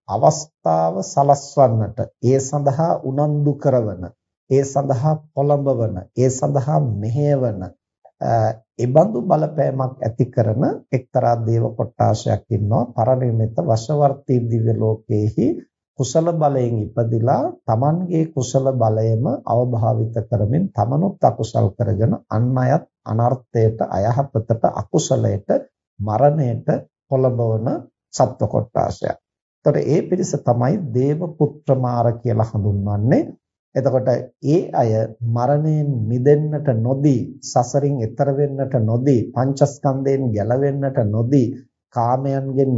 අවස්ථාව සලස්වන්නට ඒ සඳහා උනන්දු කරවන ඒ සඳහා පොළඹවන ඒ සඳහා මෙහෙයවන ඒබඳු බලපෑමක් ඇති කරන එක්තරා දේව කොටාශයක් ඉන්නවා පරිණිමිත වශවර්තී දිව්‍ය ලෝකයේහි කුසල බලයෙන් ඉපදිලා Tamanගේ කුසල බලයම අවභාවිත කරමින් තමනුත් අකුසල් කරගෙන අන් අයත් අනර්ථයට අයහපතට අකුසලයට මරණයට පොළඹවන සත්ව කොටාශයක්. එතකොට ඒ පිරිස තමයි දේව පුත්‍ර මාර කියලා හඳුන්වන්නේ. එතකොට ඒ අය මරණයෙන් මිදෙන්නට නොදී සසරින් එතර වෙන්නට නොදී පංචස්කන්ධයෙන් ගැලවෙන්නට නොදී කාමයන්ගෙන්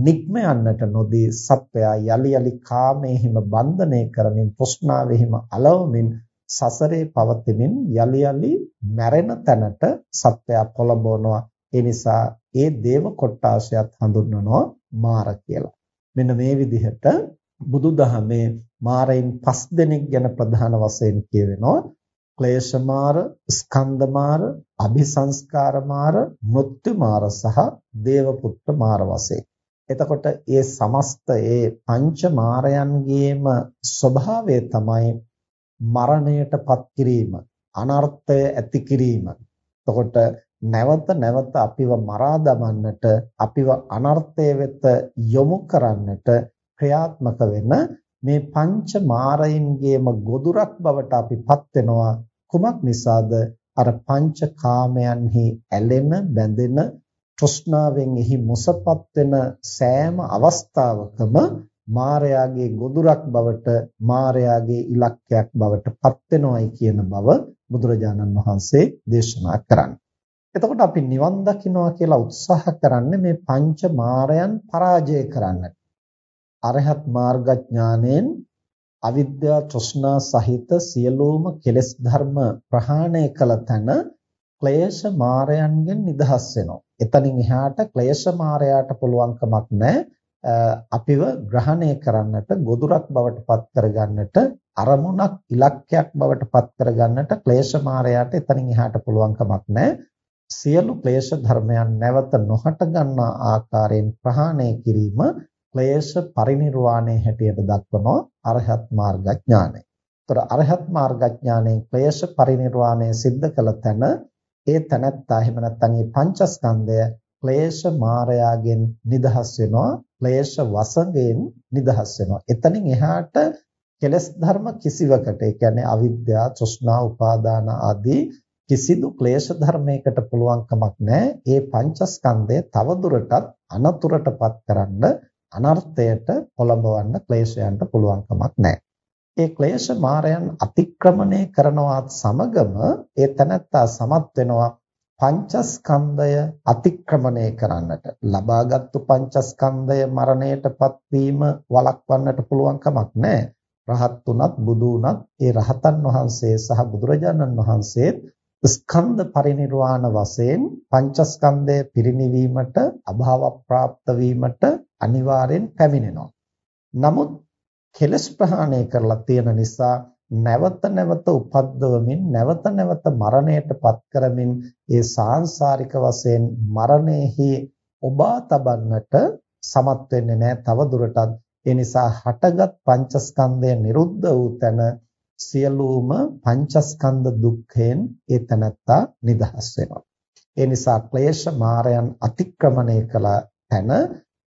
නික්ම යන්නට නොදී සත්වයා යලි යලි කාමයෙහිම බන්ධනය කරමින් තෘෂ්ණාවෙහිම අලවමින් සසරේ පවතිමින් යලි යලි මැරෙන තැනට සත්වයා පොළඹවනවා ඒ නිසා ඒ දේව කොට්ටාශයත් හඳුන්වනවා මාර කියලා. මෙන්න මේ විදිහට බුදුදහමේ මාරයින් පස් දෙනෙක් ගැන ප්‍රධාන වශයෙන් කියවෙනවා. ක්ලේශ මාර, ස්කන්ධ මාර, අபிසංස්කාර මාර, මෘත්‍යු මාර සහ දේවපුත්‍ර මාර වශයෙන්. එතකොට මේ සමස්ත ඒ පංච මාරයන්ගේම ස්වභාවය තමයි මරණයටපත් කිරීම, අනර්ථය ඇති කිරීම. එතකොට නැවත නැවත අපිව මරා දමන්නට අපිව අනර්ථය වෙත යොමු කරන්නට ක්‍රියාත්මක වෙන මේ පංච මාරයින්ගේම ගොදුරක් බවට අපිපත් වෙනවා කුමක් නිසාද? අර පංච කාමයන්හි ඇලෙන බැඳෙන තෘෂ්ණාවෙන් එහි මුසපත් වෙන සෑම අවස්ථාවකම මායාගේ ගොදුරක් බවට මායාගේ ඉලක්කයක් බවට පත් වෙනවයි කියන බව බුදුරජාණන් වහන්සේ දේශනා කරන්නේ. එතකොට අපි නිවන් දකින්නවා කියලා උත්සාහ කරන්නේ මේ පංච මායයන් පරාජය කරන්නට. අරහත් මාර්ගඥාණයෙන් අවිද්‍යා තෘෂ්ණා සහිත සියලුම කෙලෙස් ධර්ම ප්‍රහාණය කළ තැන ක්ලේශ මායයන්ගෙන් නිදහස් වෙනවා. එතනින් එහාට ක්ලේශ මායයට පුළුවන් කමක් නැහැ අපිව ග්‍රහණය කරන්නට ගොදුරක් බවට පත් කරගන්නට අරමුණක් ඉලක්කයක් බවට පත් කරගන්නට ක්ලේශ මායයට එතනින් එහාට පුළුවන් කමක් නැහැ සියලු ක්ලේශ ධර්මයන් නැවත නොහට ගන්නා ආකාරයෙන් ප්‍රහාණය කිරීම ක්ලේශ පරිණිරවාණය හැටියට දක්වනවා අරහත් මාර්ගඥානය. ඒතර අරහත් මාර්ගඥානයෙන් ක්ලේශ පරිණිරවාණය සිද්ධ කළ තැන ඒ තැනත්තා එහෙම නැත්නම් මේ පංචස්කන්ධය ක්ලේශ මායාවෙන් නිදහස් වෙනවා ක්ලේශ වසඟයෙන් නිදහස් වෙනවා එතනින් එහාට කෙලස් ධර්ම කිසිවකට ඒ කියන්නේ අවිද්‍යාව, තෘෂ්ණා, උපාදාන ආදී කිසිදු ක්ලේශ ධර්මයකට පුළුවන් කමක් නැහැ. ඒ පංචස්කන්ධය තවදුරටත් අනතුරටපත් කරන්න අනර්ථයට පොළඹවන්න ක්ලේශයන්ට පුළුවන් කමක් නැහැ. ඒ ක්ලේශ මායයන් අතික්‍රමණය කරනවත් සමගම ඒ තනත්තා සමත් වෙනවා පංචස්කන්ධය අතික්‍රමණය කරන්නට ලබාගත්තු පංචස්කන්ධය මරණයටපත් වීම වළක්වන්නට පුළුවන් කමක් නැහැ. රහත් උනත් බුදු උනත් ඒ රහතන් වහන්සේ සහ බුදුරජාණන් වහන්සේ ස්කන්ධ පරිනිර්වාණ වශයෙන් පංචස්කන්ධය පිරිනිවීමට අභාව ප්‍රාප්ත වීමට අනිවාර්යෙන් පැමිණෙනවා. නමුත් කෙලස් ප්‍රහාණය කරලා තියෙන නිසා නැවත නැවත උපද්දවමින් නැවත නැවත මරණයටපත් කරමින් ඒ සාංශාරික වශයෙන් මරණයෙහි ඔබා තබන්නට සමත් වෙන්නේ නැහැ තව දුරටත් ඒ නිසා හටගත් පංචස්කන්ධය නිරුද්ධ වූ තැන සියලුම පංචස්කන්ධ දුක්ඛයෙන් ඒ තැනත්තා නිදහස් වෙනවා ඒ නිසා ක්ලේශ මායයන් අතික්‍රමණය කළ තැන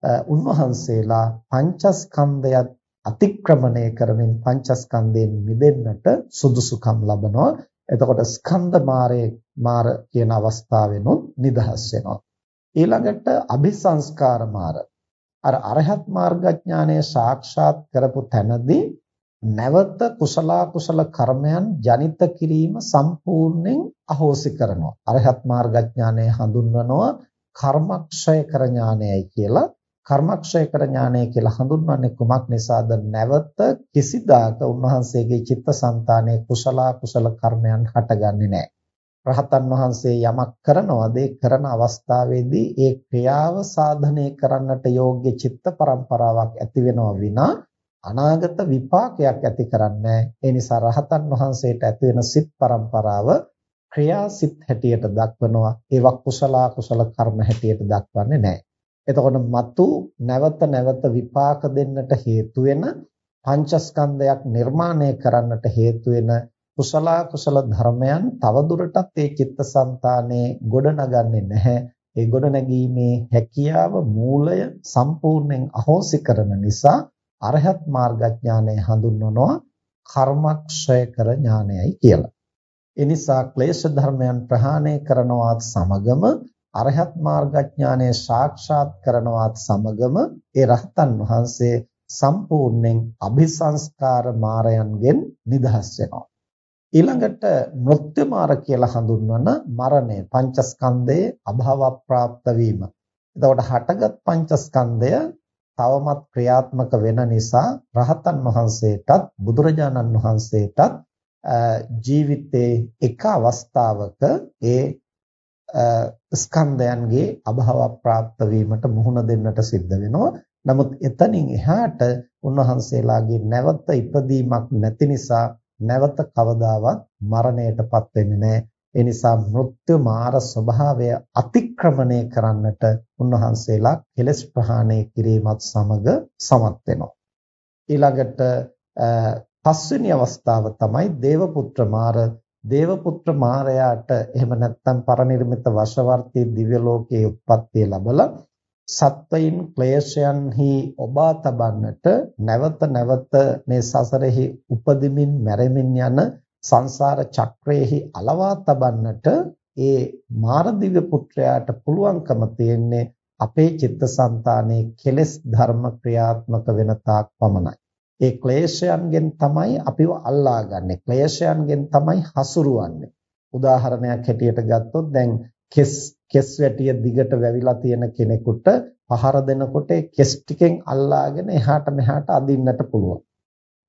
උන්වහන්සේලා පංචස්කන්ධයත් අතික්‍රමණය කරමින් පංචස්කන්ධයෙන් මිදෙන්නට සුදුසුකම් ලබනවා. එතකොට ස්කන්ධ මාරේ මාර කියන අවස්ථාවෙනොත් නිදහස් වෙනවා. ඊළඟට අபிසංස්කාර මාර. අර අරහත් මාර්ගඥානය සාක්ෂාත් කරපු තැනදී නැවත කුසල කුසල කර්මයන් ජනිත කිරීම සම්පූර්ණයෙන් අහෝසි කරනවා. අරහත් මාර්ගඥානය හඳුන්වනවා කර්මක්ෂය කර ඥානයයි කියලා. කර්මක්ෂය කර ඥානය කියලා හඳුන්වන්නේ කුමක් නිසාද? නැවත කිසිදාක උන්වහන්සේගේ චිත්තසංතානයේ කුසල කුසල කර්මයන් හටගන්නේ නැහැ. රහතන් වහන්සේ යමක් කරනවාද? ඒ කරන අවස්ථාවේදී ඒ ක්‍රියාව සාධනය කරන්නට යෝග්‍ය චිත්ත පරම්පරාවක් ඇති වෙනවා විනා අනාගත විපාකයක් ඇති කරන්නේ ඒ නිසා රහතන් වහන්සේට ඇති වෙන සිත් පරම්පරාව ක්‍රියා සිත් හැටියට දක්වනවා. ඒවා කුසල කුසල කර්ම හැටියට දක්වන්නේ නැහැ. එතකොට මතු නැවත නැවත විපාක දෙන්නට හේතු වෙන පංචස්කන්ධයක් නිර්මාණය කරන්නට හේතු වෙන කුසල කුසල ධර්මයන් තවදුරටත් ඒ චිත්තසංතානයේ ගොඩනගන්නේ නැහැ. ඒ ගොඩනැගීමේ හැකියාව මූලය සම්පූර්ණයෙන් අහෝසි කරන නිසා අරහත් මාර්ගඥානය හඳුන්වනවා කර්මක්ෂය කර ඥානයයි කියලා. ඒ නිසා ක්ලේශ ධර්මයන් ප්‍රහාණය කරනවත් සමගම අරහත් මාර්ගඥානය සාක්ෂාත් කරනවත් සමගම ඒ රහතන් වහන්සේ සම්පූර්ණයෙන් අபிසංස්කාර මාරයන්ගෙන් නිදහස් වෙනවා. ඊළඟට මෘත්‍යු මාර කියලා හඳුන්වන මරණය පංචස්කන්ධයේ අභාව ප්‍රාප්ත වීම. එතකොට හටගත් පංචස්කන්ධය තවමත් ක්‍රියාත්මක වෙන නිසා රහතන් වහන්සේටත් බුදුරජාණන් වහන්සේටත් ජීවිතේ එක අවස්ථාවක ඒ ස්කන්ධයන්ගේ අභාව ප්‍රාප්ත වීමට මුහුණ දෙන්නට සිද්ධ වෙනවා. නමුත් එතනින් එහාට උන්වහන්සේලාගේ නැවත ඉපදීමක් නැති නිසා නැවත කවදාවත් මරණයටපත් වෙන්නේ නැහැ. ඒ නිසා මෘත්‍යු මාර ස්වභාවය අතික්‍රමණය කරන්නට උන්වහන්සේලා කෙලස් ප්‍රහාණය කිරීමත් සමග සමත් වෙනවා. ඊළඟට පස්වෙනි අවස්ථාව තමයි දේවපුත්‍ර මාර දේවපුත්‍ර මාරයාට එහෙම නැත්නම් පරිනිර්මිත වශවර්තී දිව්‍ය ලෝකයේ උත්පත්තිය ලැබලා සත්වයින් ක්ලේශයන්හි ඔබා තබන්නට නැවත නැවත මේ සසරෙහි උපදිමින් මැරෙමින් යන සංසාර චක්‍රයේහි අලවා තබන්නට ඒ මාරදිව්‍ය පුත්‍රයාට පුළුවන්කම තියෙන්නේ අපේ චිත්තසංතානයේ කෙලෙස් ධර්ම ක්‍රියාත්මක වෙන තාක් පමණයි. ඒ ක්ලේශයන්ගෙන් තමයි අපිව අල්ලාගන්නේ. ක්ලේශයන්ගෙන් තමයි හසුරුවන්නේ. උදාහරණයක් හැටියට ගත්තොත් දැන් කෙස් කෙස් වැටිය දිගට වැවිලා තියෙන කෙනෙකුට පහර දෙනකොට කෙස් ටිකෙන් අල්ලාගෙන එහාට මෙහාට අදින්නට පුළුවන්.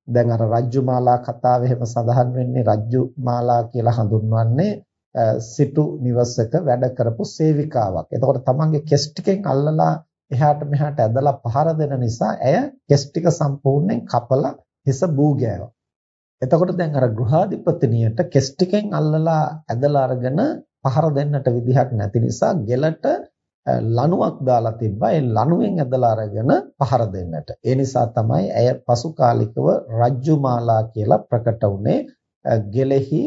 දැන් අර රජ්ජුමාලා කතාවේ එහෙම සඳහන් වෙන්නේ රජ්ජුමාලා කියලා හඳුන්වන්නේ සිටු නිවසක වැඩ කරපු සේවිකාවක්. එතකොට තමන්ගේ කෙස් ටිකෙන් අල්ලලා එහාට මෙහාට ඇදලා පහර දෙන නිසා ඇය කෙස් ටික සම්පූර්ණයෙන් කපලා හිස බූ ගෑවා. එතකොට දැන් අර ගෘහාධිපතිනියට කෙස් ටිකෙන් අල්ලලා ඇදලා අරගෙන පහර දෙන්නට විදිහක් නැති නිසා ගෙලට ලණුවක් දාලා තිබ්බා. ඒ ලණුවෙන් ඇදලා අරගෙන පහර දෙන්නට. ඒ නිසා තමයි ඇය පසු කාලිකව රජ්ජුමාලා කියලා ප්‍රකට වුනේ ගෙලෙහි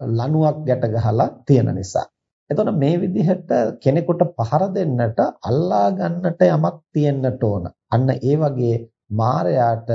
ලණුවක් ගැට ගහලා තියෙන නිසා. එතකොට මේ විදිහට කෙනෙකුට පහර දෙන්නට අල්ලා ගන්නට යමක් තියෙන්නට ඕන. අන්න ඒ වගේ මායයට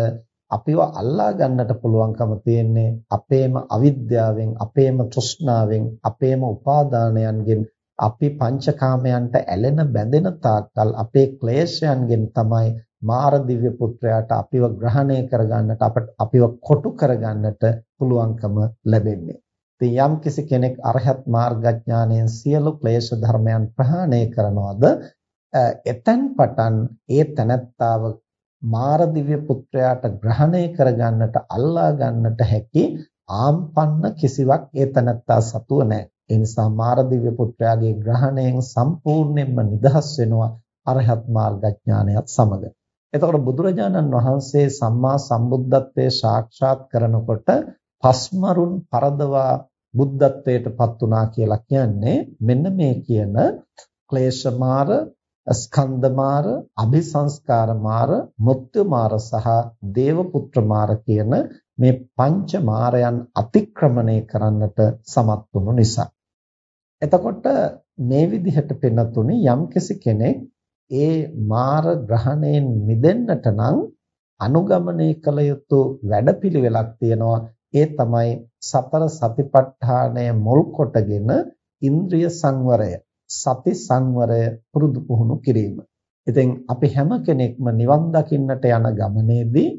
අපිව අල්ලා ගන්නට පුළුවන්කම තියෙන්නේ අපේම අවිද්‍යාවෙන්, අපේම තෘෂ්ණාවෙන්, අපේම උපාදානයන්ගෙන් අපි පංචකාමයන්ට ඇලෙන බැඳෙන තාක්කල් අපේ ක්ලේශයන්ගෙන් තමයි මාර දිව්‍ය පුත්‍රයාට අපිව ග්‍රහණය කරගන්නට අපිට අපිව කොටු කරගන්නට පුළුවන්කම ලැබෙන්නේ. ඉතින් යම් කිසි කෙනෙක් අරහත් මාර්ගඥාණයෙන් සියලු ක්ලේශ ධර්මයන් ප්‍රහාණය කරනවද එතෙන් පටන් ඒ තනත්තාව මාර දිව්‍ය පුත්‍රයාට ග්‍රහණය කරගන්නට අල්ලා ගන්නට හැකි ආම්පන්න කිසිවක් ඒ තනත්තා සතුව නැහැ. ඒ නිසා මාර දිව්‍ය පුත්‍රයාගේ ග්‍රහණයෙන් සම්පූර්ණයෙන්ම නිදහස් වෙනවා අරහත් මාර්ගඥානයත් සමග. එතකොට බුදුරජාණන් වහන්සේ සම්මා සම්බුද්ධත්වයේ සාක්ෂාත් කරනකොට පස්මරුන් පරදවා බුද්ධත්වයට පත් වුණා කියලා කියන්නේ මෙන්න මේ කියන ක්ලේශමාර ස්කන්ධ මාර, අபிසංස්කාර මාර, මෘත්‍යු මාර සහ දේව පුත්‍ර මාර කියන මේ පංච මාරයන් අතික්‍රමණය කරන්නට සමත් වුණු නිසා. එතකොට මේ විදිහට පෙනතුනි යම්කිසි කෙනෙක් ඒ මාර ග්‍රහණයෙන් මිදෙන්නට නම් අනුගමනය කළ යුතු වැඩපිළිවෙලක් තියෙනවා ඒ තමයි සතර සතිපට්ඨානය මුල් කොටගෙන ඉන්ද්‍රිය සංවරය සති සංවරය පුරුදු පුහුණු කිරීම. ඉතින් අපි හැම කෙනෙක්ම නිවන් දකින්නට යන ගමනේදී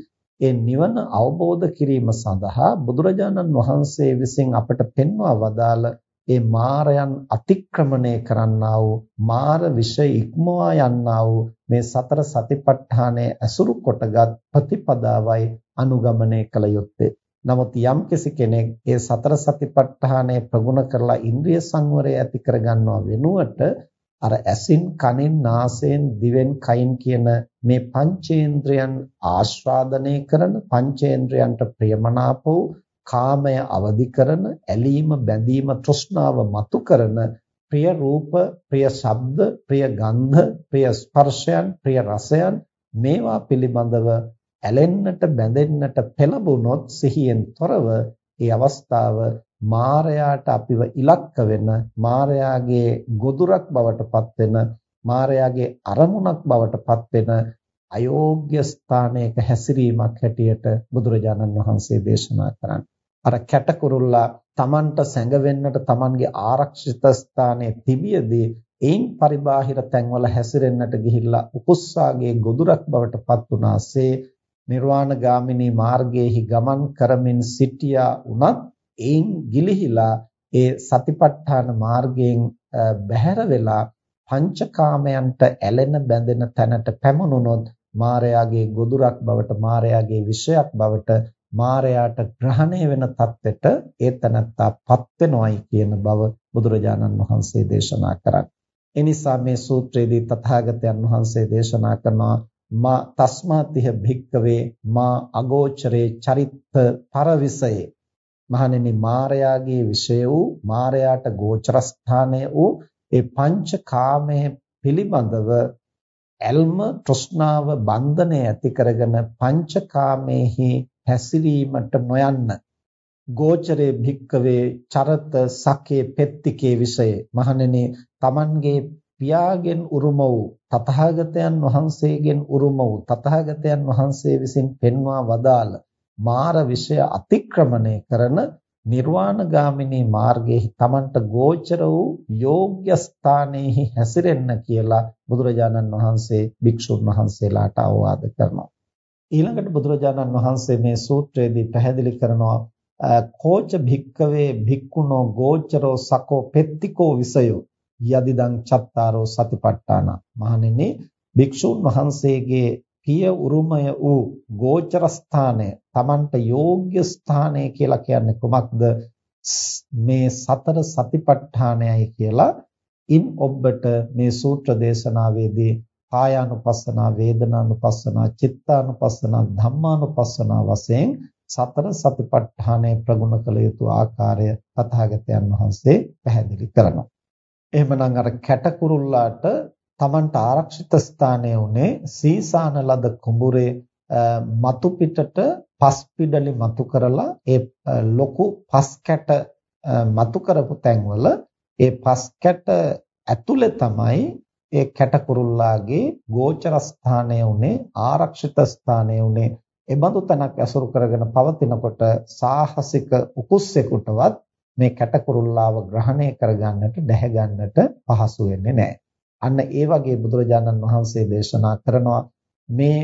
ඒ නිවන අවබෝධ කිරීම සඳහා බුදුරජාණන් වහන්සේ විසින් අපට පෙන්වා වදාළ ඒ මාරයන් අතික්‍රමණය කරන්නා වූ මාර විෂය ඉක්මවා යන්නා වූ මේ සතර සතිපට්ඨානයේ ඇසුරු කොටගත් ප්‍රතිපදාවයි අනුගමනය කළ යුත්තේ. නමුත් යම්කිසි කෙනෙක් ඒ සතර සතිපට්ඨානය ප්‍රගුණ කරලා ඉන්ද්‍රිය සංවරය ඇති කරගන්නවා වෙනුවට අර ඇසින් කනින් නාසයෙන් දිවෙන් කයින් කියන මේ පංචේන්ද්‍රයන් ආස්වාදනය කරන පංචේන්ද්‍රයන්ට ප්‍රියමනාප වූ කාමය අවදි කරන ඇලීම බැඳීම තෘෂ්ණාව මතු කරන ප්‍රිය රූප ප්‍රිය ශබ්ද ප්‍රිය ගන්ධ ප්‍රිය ස්පර්ශයන් ප්‍රිය රසයන් මේවා පිළිබඳව ඇලෙන්නට බැඳෙන්නට පෙළඹුණොත් සිහියෙන් තොරව ඒ අවස්ථාව මායයට අපිව ඉලක්ක වෙන මායාගේ ගොදුරක් බවට පත් වෙන මායාගේ අරමුණක් බවට පත් වෙන අයෝග්‍ය ස්ථානයක හැසිරීමක් හැටියට බුදුරජාණන් වහන්සේ දේශනා කරන්නේ. අර කැටකුරුල්ලා Tamanට සැඟවෙන්නට Tamanගේ ආරක්ෂිත ස්ථානයේ තිබියදී එයින් පරිබාහිර තැන්වල හැසිරෙන්නට ගිහිල්ලා උකුස්සාගේ ගොදුරක් බවට පත් වුණාසේ නිර්වාණ ගාමිනී මාර්ගයේහි ගමන් කරමින් සිටියා වුණත් එයින් ගිලිහිලා ඒ සතිපට්ඨාන මාර්ගයෙන් බැහැර වෙලා පංචකාමයන්ට ඇලෙන බැඳෙන තැනට පැමුණුනොත් මායාගේ ගොදුරක් බවට මායාගේ විෂයක් බවට මායාට ග්‍රහණය වෙන தත්වෙට ඒ තනත්තාපත් වෙනවයි කියන බව බුදුරජාණන් වහන්සේ දේශනා කරන්නේ. ඒ නිසා මේ සූත්‍රයේදී තථාගතයන් වහන්සේ දේශනා කරනවා මා තස්මාතිහ භික්කවේ මා අගෝචරේ චරිත්ත පරවිසයේ. මහණෙනි මායාගේ විෂය වූ මායාට ගෝචර ස්ථානය වූ ඒ පංච කාමයේ පිළිබඳව ඇල්ම තෘෂ්ණාව බන්ධනය ඇති කරගෙන පංචකාමේහි හැසිරීමට නොයන්න. ගෝචරේ භික්කවේ චරත සකේ පෙත්තිකේ විෂයේ. මහණෙනි Tamanගේ පියාගෙන් උරුම වූ තථාගතයන් වහන්සේගෙන් උරුම වූ තථාගතයන් වහන්සේ විසින් පෙන්වා වදාළ මාර විෂය අතික්‍රමණය කරන නිර්වාණගාමිනී මාර්ගයේ තමන්ට ගෝචර වූ යෝග්‍ය ස්ථානයේ හැසිරෙන්න කියලා බුදුරජාණන් වහන්සේ භික්ෂුන් වහන්සේලාට අවවාද කරනවා. ඊළඟට බුදුරජාණන් වහන්සේ මේ සූත්‍රයේදී පැහැදිලි කරනවා කෝච භික්කවේ භික්කුණෝ ගෝචරෝ සකෝ පෙත්තිකෝ විසයෝ යදිදං චත්තාරෝ සතිපට්ඨාන මහණෙනි භික්ෂුන් වහන්සේගේ පිය උරුමය වූ ගෝචර ස්ථානය Tamanට යෝග්‍ය ස්ථානය කියලා කියන්නේ කොමක්ද මේ සතර සතිපට්ඨානයයි කියලා ඉන් ඔබට මේ සූත්‍ර දේශනාවේදී කායානුපස්සනා වේදනානුපස්සනා චිත්තානුපස්සනා ධම්මානුපස්සනා වශයෙන් සතර සතිපට්ඨානය ප්‍රගුණ කළ යුතු ආකාරය තථාගතයන් වහන්සේ පැහැදිලි කරනවා. එහෙමනම් අර කැටකුරුල්ලාට Tamanට ආරක්ෂිත ස්ථානය උනේ සීසාන ලද කුඹුරේ මතු පිටට පස් පිඩලි මතු කරලා ඒ ලොකු පස් කැට මතු කරපු තැන්වල ඒ පස් කැට ඇතුලේ තමයි ඒ කැට කුරුල්ලාගේ ගෝචර ස්ථානය උනේ ආරක්ෂිත ස්ථානය උනේ. එබඳු තැනක් ඇසුරු කරගෙන පවතිනකොට සාහසික උකුස්සෙකුටවත් මේ කැට කුරුල්ලාව ග්‍රහණය කරගන්නට දැහැ ගන්නට පහසු වෙන්නේ නැහැ. අන්න ඒ වගේ බුදුරජාණන් වහන්සේ දේශනා කරනවා මේ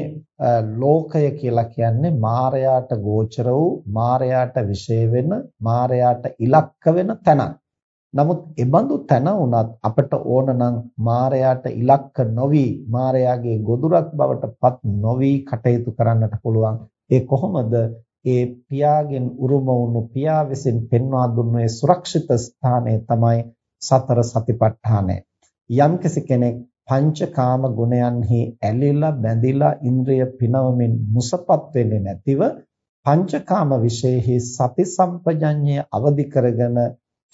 ලෝකය කියලා කියන්නේ මායයට ගෝචර වූ මායයට විශේෂ වෙන මායයට ඉලක්ක වෙන තැනක්. නමුත් එබඳු තැන උනත් අපට ඕන නම් මායයට ඉලක්ක නොවි මායාගේ ගොදුරක් බවට පත් නොවි කටයුතු කරන්නට පුළුවන්. ඒ කොහොමද? ඒ පියාගෙන් උරුම වුණු පියා විසින් පෙන්වා දුන්නු ඒ සුරක්ෂිත ස්ථානය තමයි සතර සතිපට්ඨානය. යම්කිසි කෙනෙක් පංචකාම ගුණයන්හි ඇලිලා බැඳිලා ඉන්ද්‍රිය පිනවමින් මුසපත් වෙන්නේ නැතිව පංචකාම විශේෂෙහි සති සම්පජඤ්ඤය අවදි කරගෙන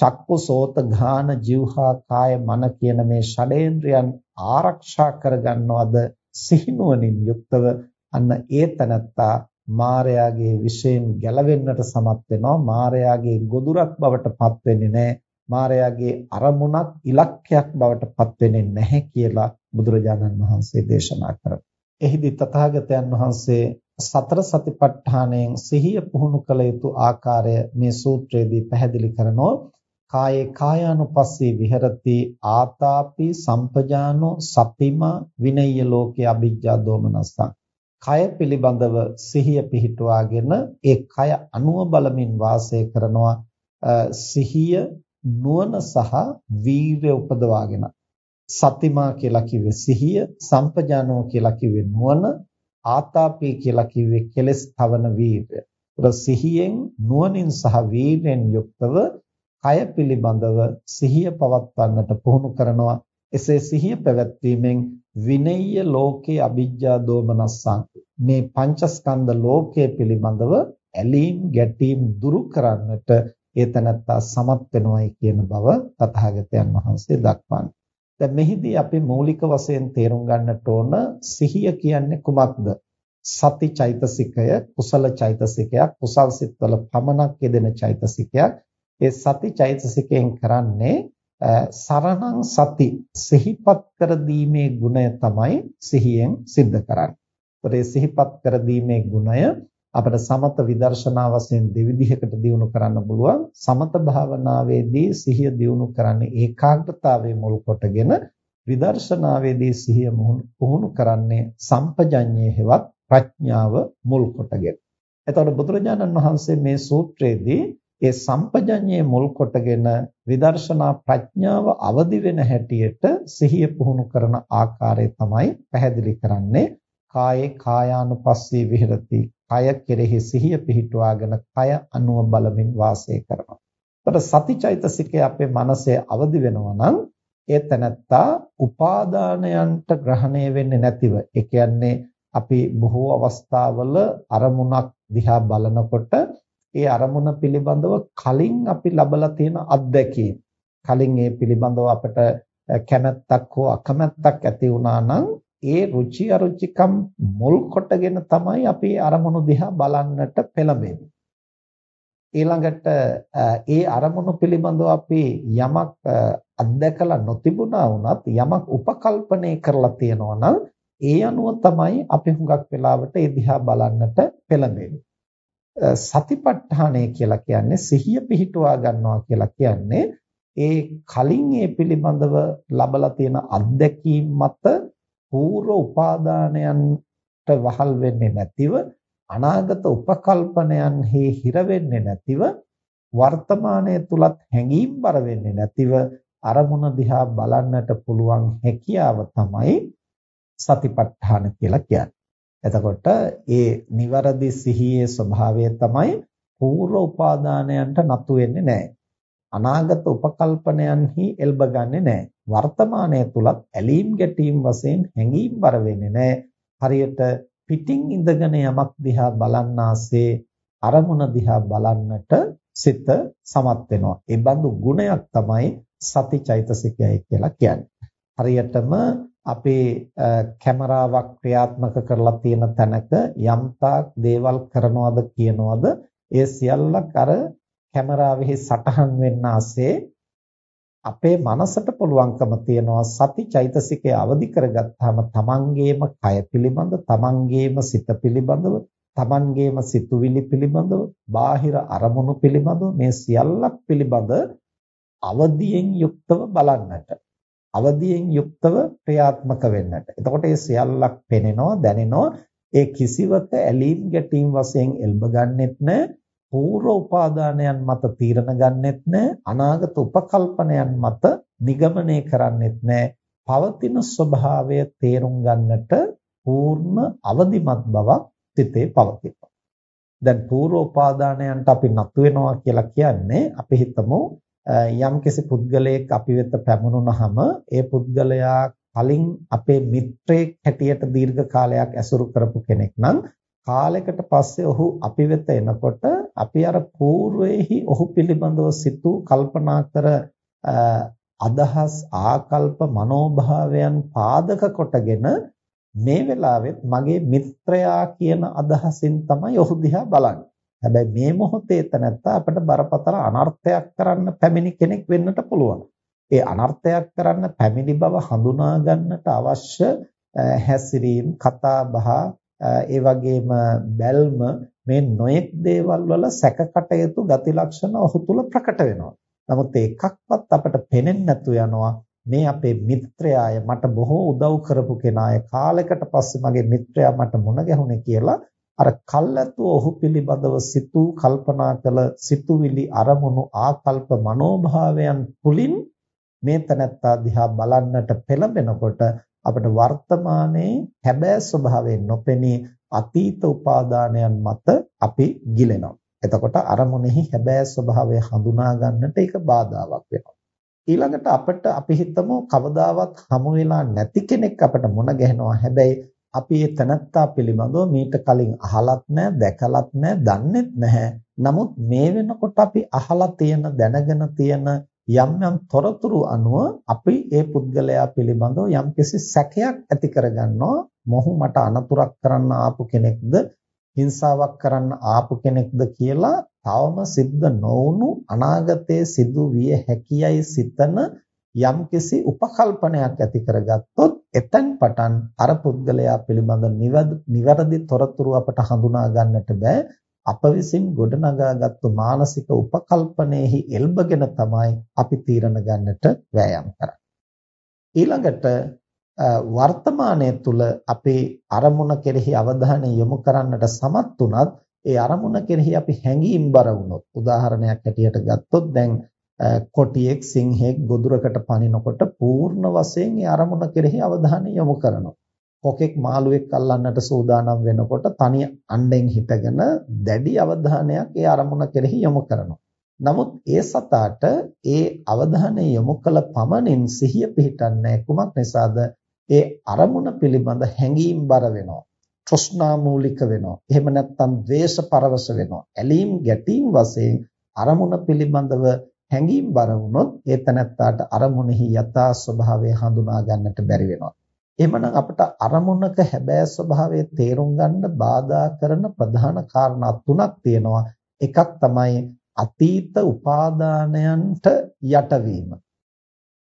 චක්කු සෝත ගාන જીවහා කාය මන කියන මේ ෂඩේන්ද්‍රයන් ආරක්ෂා කරගන්නවද සිහිනුවණින් යුක්තව අන්න ඒ තනත්තා මායාගේ විශේෂයෙන් ගැලවෙන්නට සමත් වෙනවා මායාගේ ගොදුරක් බවට පත් වෙන්නේ නැහැ මායාගේ අරමුණක් ඉලක්කයක් බවට පත් වෙන්නේ නැහැ කියලා බුදුරජාණන් වහන්සේ දේශනා කරා. එහිදී තථාගතයන් වහන්සේ සතර සතිපට්ඨානයෙන් සිහිය පුහුණු කළ යුතු ආකාරය මේ සූත්‍රයේදී පැහැදිලි කරනවා. කායේ කායානුපස්සී විහෙරති ආතාපි සම්පජානෝ සප්පිමා විනය්‍ය ලෝකේ අභිජ්ජා දෝමනස්සං කය පිළිබඳව සිහිය පිහිටුවාගෙන ඒ කය අනුව බලමින් වාසය කරනවා සිහිය නුවණ සහ වීර්ය උපදවාගෙන සතිමා කියලා කිව්වේ සිහිය සම්පජානෝ කියලා කිව්වේ නුවණ ආතාපි කියලා කිව්වේ කෙලස් තවන වීර්ය. ඒත් සිහියෙන් නුවණින් සහ වීර්යෙන් යුක්තව කය පිළිබඳව සිහිය පවත්වන්නට පුහුණු කරනවා. එසේ සිහිය පැවැත්වීමෙන් විනය්‍ය ලෝකේ අ비ජ්ජා දෝමනස්සං මේ පංචස්කන්ධ ලෝකයේ පිළිබඳව ඇලීම් ගැටීම් දුරු කරන්නට ඒ තනත්තා සමත් වෙනවයි කියන බව තථාගතයන් වහන්සේ දක්වන්නේ. දැන් මෙහිදී අපි මූලික වශයෙන් තේරුම් ගන්නට ඕන සිහිය කියන්නේ කුමක්ද? සති චෛතසිකය කුසල චෛතසිකයක් කුසල් සිත්වල පමණක් යෙදෙන චෛතසිකයක් ඒ සති චෛතසිකයෙන් කරන්නේ සරණං සති සිහිපත් කර දීමේ ගුණය තමයි සිහියෙන් සිද්ධ කරන්නේ. ඒතර ඒ සිහිපත් කර දීමේ ගුණය අපිට සමත විදර්ශනා වශයෙන් දෙවිධයකට දියුණු කරන්න පුළුවන්. සමත භාවනාවේදී සිහිය දියුණු කරන්නේ ඒකාග්‍රතාවයේ මුල් කොටගෙන විදර්ශනාවේදී සිහිය පුහුණු කරන්නේ සම්පජඤ්ඤයේ හෙවත් ප්‍රඥාව මුල් කොටගෙන. එතකොට බුදුරජාණන් වහන්සේ මේ සූත්‍රයේදී ඒ සම්පජඤ්ඤයේ මුල් කොටගෙන විදර්ශනා ප්‍රඥාව අවදි වෙන හැටියට සිහිය පුහුණු කරන ආකාරය තමයි පැහැදිලි කරන්නේ කායේ කායානුපස්සී විහෙරති කය කෙරෙහි සිහිය පිහිටුවාගෙන කය අනුව බලමින් වාසය කරනවා. එතකොට සතිචෛතසිකය අපේ මනසේ අවදි වෙනවා නම් ඒ තැනත්තා උපාදානයන්ට ග්‍රහණය වෙන්නේ නැතිව ඒ කියන්නේ අපි බොහෝ අවස්ථාවල අරමුණක් දිහා බලනකොට ඒ අරමුණ පිළිබඳව කලින් අපි ලබලා තියෙන අත්දැකීම්. කලින් ඒ පිළිබඳව අපට කැමැත්තක් හෝ අකමැත්තක් ඇති වුණා නම් ඒ රුචි අරුචිකම් මුල් කොටගෙන තමයි අපි අරමුණු දිහා බලන්නට පෙළඹෙන්නේ. ඊළඟට ඒ අරමුණු පිළිබඳව අපි යමක් අත්දැකලා නොතිබුණා වුණත් යමක් උපකල්පනය කරලා තියෙනවා නම් ඒ අනුව තමයි අපි හුඟක් වෙලාවට ඒ දිහා බලන්නට පෙළඹෙන්නේ. සතිපට්ඨානය කියලා කියන්නේ සිහිය පිහිටුවා ගන්නවා කියලා කියන්නේ ඒ කලින් ඒ පිළිබඳව ලබලා තියෙන අත්දැකීම් මත පූර්ව උපාදානයන්ට වහල් වෙන්නේ නැතිව අනාගත උපකල්පනයන්හි හිර වෙන්නේ නැතිව වර්තමානයේ තුලත් හැඟීම්බර වෙන්නේ නැතිව අරමුණ දිහා බලන්නට පුළුවන් හැකියාව තමයි සතිපට්ඨාන කියලා කියන්නේ. එතකොට ඒ නිවරදි සිහියේ ස්වභාවය තමයි පූර්ව උපාදානයන්ට නතු වෙන්නේ නැහැ. අනාගත උපකල්පනයන්හි එල්බගන්නේ නැහැ. වර්තමානයේ තුලත් ඇලීම් ගැටීම් වශයෙන් හැඟීම්බර වෙන්නේ නැහැ. හරියට පිටින් ඉඳගෙන යමක් දිහා බලන්නාසේ අරමුණ දිහා බලන්නට සිත සමත් වෙනවා. ඒ බඳු ගුණයක් තමයි සතිචෛතසිකයයි කියලා කියන්නේ. හරියටම අපේ කැමරාවක් ක්‍රියාත්මක කරලා තියෙන තැනක යම්තාක් දේවල් කරනවද කියනවද ඒ සියල්ලක් අර කැමරාවෙහි සටහන් වෙන්න ASCII අපේ මනසට පුළුවන්කම තියනවා සති චෛතසිකය අවදි කරගත්තාම තමන්ගේම කය පිළිබඳ තමන්ගේම සිත පිළිබඳව තමන්ගේම සිතුවිලි පිළිබඳව බාහිර අරමුණු පිළිබඳව මේ සියල්ලක් පිළිබඳ අවදියෙන් යුක්තව බලන්නට. අවදියෙන් යුක්තව ක්‍රියාත්මක වෙන්නට. එතකොට මේ සියල්ලක් පෙනෙනවා, දැනෙනවා. ඒ කිසිවක ඇලීම් ගැටීම් වශයෙන් එල්බ ගන්නෙත් නැහැ. පූර්ව උපාදානයන් මත තීරණ ගන්නෙත් නැහැ. අනාගත උපකල්පනයන් මත නිගමනය කරන්නෙත් නැහැ. පවතින ස්වභාවය තේරුම් ගන්නට පූර්ණ අවදිමත් බවක් සිතේ පවතිනවා. දැන් පූර්ව උපාදානයන්ට අපි නතු වෙනවා කියලා කියන්නේ අපි හිතමු යම්කිසි පුද්ගලයෙක් අපි වෙත පැමුණුනහම ඒ පුද්ගලයා කලින් අපේ මිත්‍රයෙක් හැටියට දීර්ඝ කාලයක් ඇසුරු කරපු කෙනෙක් නම් කාලයකට පස්සේ ඔහු අපි වෙත එනකොට අපි අර పూర్වෙහි ඔහු පිළිබඳව සිතූ කල්පනා කර අදහස් ආකල්ප මනෝභාවයන් පාදක කොටගෙන මේ වෙලාවෙත් මගේ මිත්‍රයා කියන අදහසින් තමයි ඔහු දිහා බලන්නේ. හැබැයි මේ මොහොතේ තනත්තා අපිට බරපතල අනර්ථයක් කරන්න පැමිණි කෙනෙක් වෙන්නට පුළුවන්. ඒ අනර්ථයක් කරන්න පැමිණි බව හඳුනා ගන්නට අවශ්‍ය හැසිරීම, කතා බහ, ඒ වගේම බැල්ම මේ නොයෙක් දේවල් වල සැකකටයුතු ගති ලක්ෂණ ඔහු තුල ප්‍රකට වෙනවා. නමුත් ඒකක්වත් අපට පේන්නේ නැතු යනවා මේ අපේ මිත්‍රයාය මට බොහෝ උදව් කරපු කෙනාය කාලයකට පස්සේ මගේ මිත්‍රයා මට මුණ ගැහුනේ කියලා අර කල්ැතු ඔහු පිළිබඳව සිතූ කල්පනා කළ සිතුවිලි අරමුණු ආකල්ප මනෝභාවයන් තුලින් මේ තනත්තා දිහා බලන්නට පෙළඹෙනකොට අපිට වර්තමානයේ හැබෑ ස්වභාවයෙන් නොපෙනී අතීත උපාදානයන් මත අපි ගිලෙනවා. එතකොට අරමුණෙහි හැබෑ ස්වභාවය හඳුනා ගන්නට ඒක බාධාවක් වෙනවා. ඊළඟට අපිට අපි හිතමු කවදාවත් හමු වෙලා නැති කෙනෙක් අපිට මුණ ගැහෙනවා. හැබැයි අපි ඒ තනත්තා පිළිබඳව මීට කලින් අහලත් නැහැ, දැකලත් නැහැ, දන්නෙත් නැහැ. නමුත් මේ වෙනකොට අපි අහලා තියෙන, දැනගෙන තියෙන යම් යම් තොරතුරු අනුව අපි ඒ පුද්ගලයා පිළිබඳව යම්කිසි සැකයක් ඇති කරගන්නවා. මොහු මට අනතුරක් කරන්න ආපු කෙනෙක්ද, හිංසාවක් කරන්න ආපු කෙනෙක්ද කියලා තවම සිද්ධ නොවුණු අනාගතයේ සිදු විය හැකියයි සිතන යම්කිසි උපකල්පනයක් ඇති කරගත්තොත් එතෙන් පටන් අර පුද්ගලයා පිළිබඳ නිවැරදි තොරතුරු අපට හඳුනා ගන්නට බෑ. අප විසින් ගොඩනගාගත්තු මානසික උපකල්පනයේහි එල්බගෙන තමයි අපි තීරණ ගන්නට වෑයම් කරන්නේ. ඊළඟට වර්තමානයේ තුල අපේ අරමුණ කෙරෙහි අවධානය යොමු කරන්නට සමත් වුණත් ඒ අරමුණ කෙරෙහි අපි හැඟීම් බර වුණොත් උදාහරණයක් හැටියට ගත්තොත් දැන් කොටියෙක් සිංහෙක් ගොදුරකට පනිනකොට පූර්ණ වශයෙන් ඒ අරමුණ කෙරෙහි අවධානය යොමු කරනවා. කොකෙක් මාළුවෙක් අල්ලන්නට සූදානම් වෙනකොට තනි අණ්ඩෙන් හිටගෙන දැඩි අවධානයක් ඒ අරමුණ කෙරෙහි යොමු කරනවා. නමුත් ඒ සතාට ඒ අවධානය යොමු කළ පමණින් සිහිය පිහිටන්නේ කුමක් නිසාද? ඒ අරමුණ පිළිබඳ හැඟීම් බර වෙනවා. තෘෂ්ණා මූලික වෙනවා. එහෙම නැත්නම් ද්වේෂ පරවශ වෙනවා. ඇලීම් ගැටීම් වශයෙන් අරමුණ පිළිබඳව හැඟීම් බර වුණොත් ඒ තනත්තාට අරමුණෙහි යථා ස්වභාවය හඳුනා ගන්නට බැරි වෙනවා. එහෙමනම් අපිට අරමුණක හැබෑ ස්වභාවය තේරුම් ගන්න බාධා කරන ප්‍රධාන කාරණා තුනක් තියෙනවා. එකක් තමයි අතීත උපාදානයන්ට යටවීම.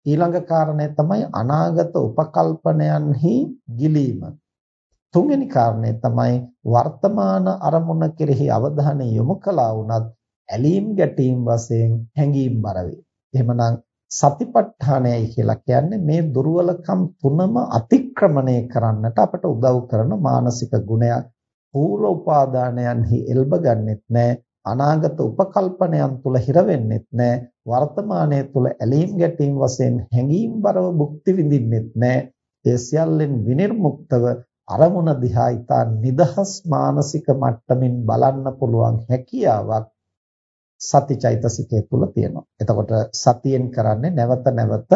ඊළඟ කාරණය තමයි අනාගත උපකල්පනයන්හි ගිලීම. තුන්වෙනි කාරණය තමයි වර්තමාන අරමුණ කෙරෙහි අවධානය යොමු කළා වුණත් ඇලීම් ගැටීම් වශයෙන් හැඟීම් බර වේ. එහෙමනම් සතිපට්ඨානයයි කියලා කියන්නේ මේ දුර්වලකම් තුනම අතික්‍රමණය කරන්නට අපට උදව් කරන මානසික ගුණයක්. පූර්ව උපාදානයන්හි එල්බ ගන්නෙත් නැහැ. අනාගත උපකල්පනයන් තුල හිර වෙන්නෙත් නැහැ. වර්තමානයේ තුල ඇලීම් ගැටීම් වශයෙන් හැඟීම් බරව භුක්ති විඳින්නෙත් නැහැ. ඒ සියල්ලෙන් විනිර්මුක්තව අරමුණ දිහා ඊතා නිදහස් මානසික මට්ටමින් බලන්න පුළුවන් හැකියාවක් සතිචෛතසිකය තුල තියෙනවා. එතකොට සතියෙන් කරන්නේ නැවත නැවත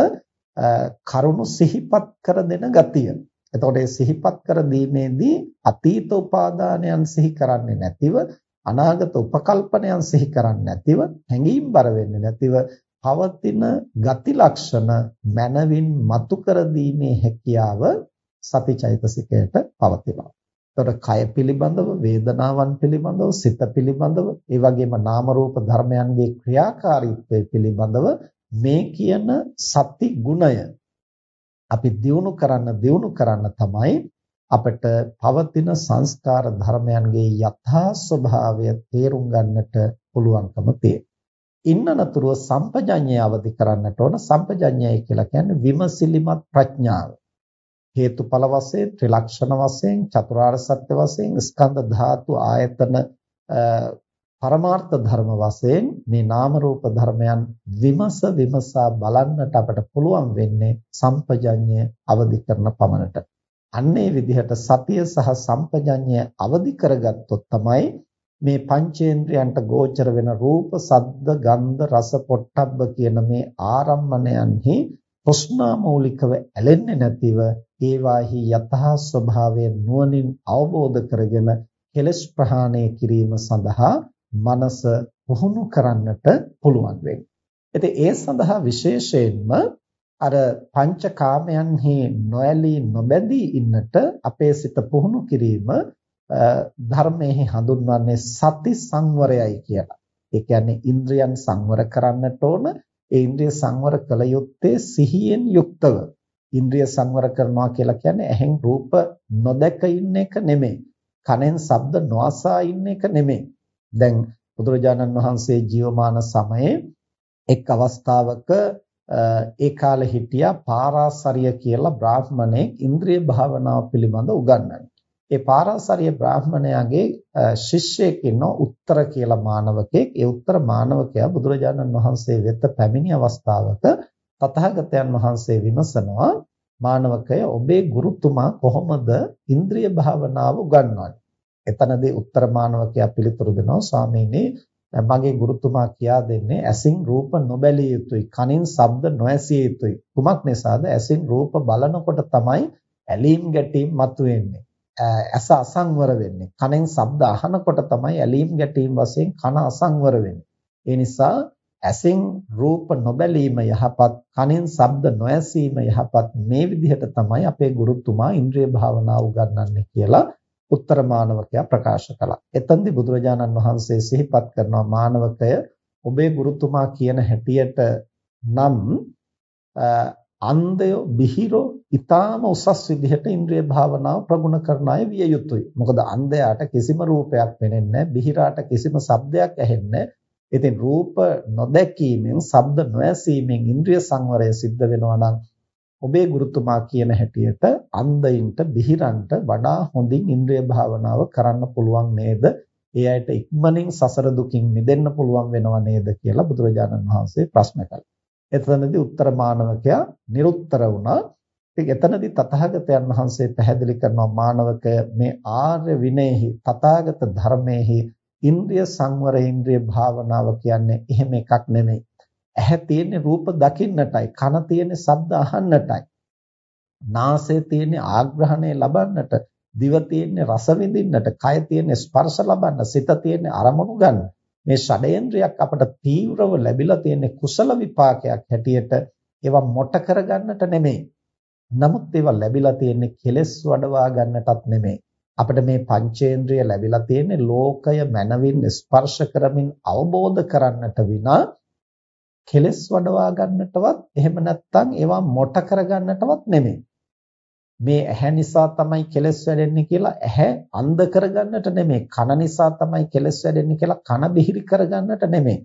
කරුණු සිහිපත් කර දෙන ගතිය. එතකොට මේ සිහිපත් කර දීමේදී අතීත උපාදානයන් සිහි කරන්නේ නැතිව අනාගත උපකල්පනයන් සිහි කරන්නේ නැතිව හැඟීම් බර වෙන්නේ නැතිව පවතින ගති ලක්ෂණ මනවින් මතු කර දීමේ හැකියාව සතිචෛතසිකයට පවතිනවා. එතකොට කය පිළිබඳව, වේදනාවන් පිළිබඳව, සිත පිළිබඳව, ඒ වගේම නාම රූප ධර්මයන්ගේ ක්‍රියාකාරීත්වය පිළිබඳව මේ කියන සති ගුණය අපි දියුණු කරන්න දියුණු කරන්න තමයි අපිට පවතින සංස්කාර ධර්මයන්ගේ යථා ස්වභාවය තේරුම් ගන්නට පුළුවන්කම තියෙන්නේ. ඉන්නනතුරුව සම්පජඤ්ඤය අවදි කරන්නට ඕන සම්පජඤ්ඤය කියලා කියන්නේ විමසිලිමත් ප්‍රඥාව. හේතුඵල වශයෙන් ත්‍රිලක්ෂණ වශයෙන් චතුරාර්ය සත්‍ය වශයෙන් ස්කන්ධ ධාතු ආයතන පරමාර්ථ ධර්ම වශයෙන් මේ නාම රූප ධර්මයන් විමස විමසා බලන්නට අපට පුළුවන් වෙන්නේ සම්පජඤ්ඤය අවදි කරන පමණට. අන්නේ විදිහට සතිය සහ සම්පජඤ්ඤය අවදි කරගත්තොත් තමයි මේ පංචේන්ද්‍රයන්ට ගෝචර වෙන රූප, සද්ද, ගන්ධ, රස, පොට්ටබ්බ කියන මේ ආරම්මණයන්හි ප්‍රශ්නා මූලිකව ඇලෙන්නේ නැතිව ඒවාහි යථා ස්වභාවය නුවණින් අවබෝධ කරගෙන කෙලස් ප්‍රහාණය කිරීම සඳහා මනස පුහුණු කරන්නට පුළුවන් වෙන්නේ. ඉතින් ඒ සඳහා විශේෂයෙන්ම අර පංචකාමයන්හි නොඇලී නොබැඳී ඉන්නට අපේ සිත පුහුණු කිරීම ධර්මයේ හඳුන්වන්නේ සති සංවරයයි කියලා. ඒ කියන්නේ ඉන්ද්‍රියන් සංවර කරන්නට ඕන. ඒ ඉන්ද්‍රිය සංවර කළ යුත්තේ සිහියෙන් යුක්තව. ඉන්ද්‍රිය සංවර කරනවා කියලා කියන්නේ ඇහෙන් රූප නොදැක ඉන්න එක නෙමෙයි. කනෙන් ශබ්ද නොඅසා ඉන්න එක නෙමෙයි. දැන් බුදුරජාණන් වහන්සේ ජීවමාන සමයේ එක් අවස්ථාවක ඒ කාලේ හිටියා පාරාසරිය කියලා බ්‍රාහ්මණෙක් ඉන්ද්‍රිය භාවනාව පිළිබඳ උගන්වන්නේ. ඒ පාරාසරිය බ්‍රාහ්මණයාගේ ශිෂ්‍යයෙක් ඉන්නවා උත්තර කියලා මානවකෙක්. ඒ උත්තර මානවකයා බුදුරජාණන් වහන්සේ වෙත පැමිණි අවස්ථාවක තථාගතයන් වහන්සේ විමසනවා මානවකය ඔබේ ගුරුතුමා කොහොමද ඉන්ද්‍රිය භාවනාව උගන්වන්නේ? එතනදී උත්තර මානවකයා පිළිතුරු දෙනවා ස්වාමීනි මගේ ගුරුතුමා කියා දෙන්නේ ඇසින් රූප නොබැලිය යුතුයි කනින් ශබ්ද නොඇසිය යුතුයි කුමක් නිසාද ඇසින් රූප බලනකොට තමයි ඇලීම් ගැටීම් මතුවෙන්නේ ඇස අසංවර වෙන්නේ. කනෙන් ශබ්ද අහනකොට තමයි ඇලීම් ගැටීම් වශයෙන් කන අසංවර වෙන්නේ. ඒ නිසා ඇසෙන් රූප නොබැලීම යහපත්, කනෙන් ශබ්ද නොඇසීම යහපත් මේ විදිහට තමයි අපේ ගුරුතුමා ඉන්ද්‍රිය භාවනාව උගන්වන්නේ කියලා උත්තර මානවකයා ප්‍රකාශ කළා. එතෙන්දී බුදුරජාණන් වහන්සේ සිහිපත් කරනවා මානවකය ඔබේ ගුරුතුමා කියන හැටියට නම් අන්ධය බිහිරෝ ඊටාම උසස් විදිහට ඉන්ද්‍රිය භාවනාව ප්‍රගුණ කරන අය විය යුතුයි. මොකද අන්ධයාට කිසිම රූපයක් පෙනෙන්නේ නැහැ, බිහිරාට කිසිම ශබ්දයක් ඇහෙන්නේ ඉතින් රූප නොදැකීමෙන්, ශබ්ද නොඇසීමෙන් ඉන්ද්‍රිය සංවරය සිද්ධ වෙනවා නම් ඔබේ ගුරුතුමා කියන හැටියට අන්ධයින්ට, බිහිරන්ට වඩා හොඳින් ඉන්ද්‍රිය භාවනාව කරන්න පුළුවන් නේද? ඒ අයට ඉක්මනින් සසර දුකින් මිදෙන්න පුළුවන් වෙනව නේද කියලා බුදුරජාණන් වහන්සේ ප්‍රශ්න කළා. එතනදී උත්තර මානවකයා නිරුත්තර වුණා. ඉතින් එතනදී තථාගතයන් වහන්සේ පැහැදිලි කරනවා මානවකය මේ ආර්ය විනයෙහි තථාගත ධර්මයේහි ඉන්ද්‍රිය සංවර ඉන්ද්‍රිය භාවනාව කියන්නේ එහෙම එකක් නෙමෙයි. ඇහැ තියෙන්නේ රූප දකින්නටයි, කන තියෙන්නේ ශබ්ද අහන්නටයි. නාසය තියෙන්නේ ආග්‍රහණය ලබන්නට, දිව තියෙන්නේ රස විඳින්නට, කය තියෙන්නේ ස්පර්ශ ලබන්න, සිත තියෙන්නේ අරමුණු ගන්න. මේ ෂඩේන්ද්‍රයක් අපට තීව්‍රව ලැබිලා තියෙන කුසල විපාකයක් හැටියට ඒවා මොට කරගන්නට නෙමෙයි. නමුත් ඒවා ලැබිලා තියෙන්නේ කෙලෙස් වඩවා ගන්නටත් නෙමෙයි. අපිට මේ පංචේන්ද්‍රිය ලැබිලා තියෙන්නේ ලෝකය මනවින් ස්පර්ශ කරමින් අවබෝධ කරන්නට විනා කෙලෙස් වඩවා ගන්නටවත් එහෙම නැත්නම් ඒවා මොට කරගන්නටවත් නෙමෙයි. මේ ඇහැ නිසා තමයි කෙලස් වැඩෙන්නේ කියලා ඇහැ අන්ධ කරගන්නට නෙමෙයි කන නිසා තමයි කෙලස් වැඩෙන්නේ කියලා කන බිහිරි කරගන්නට නෙමෙයි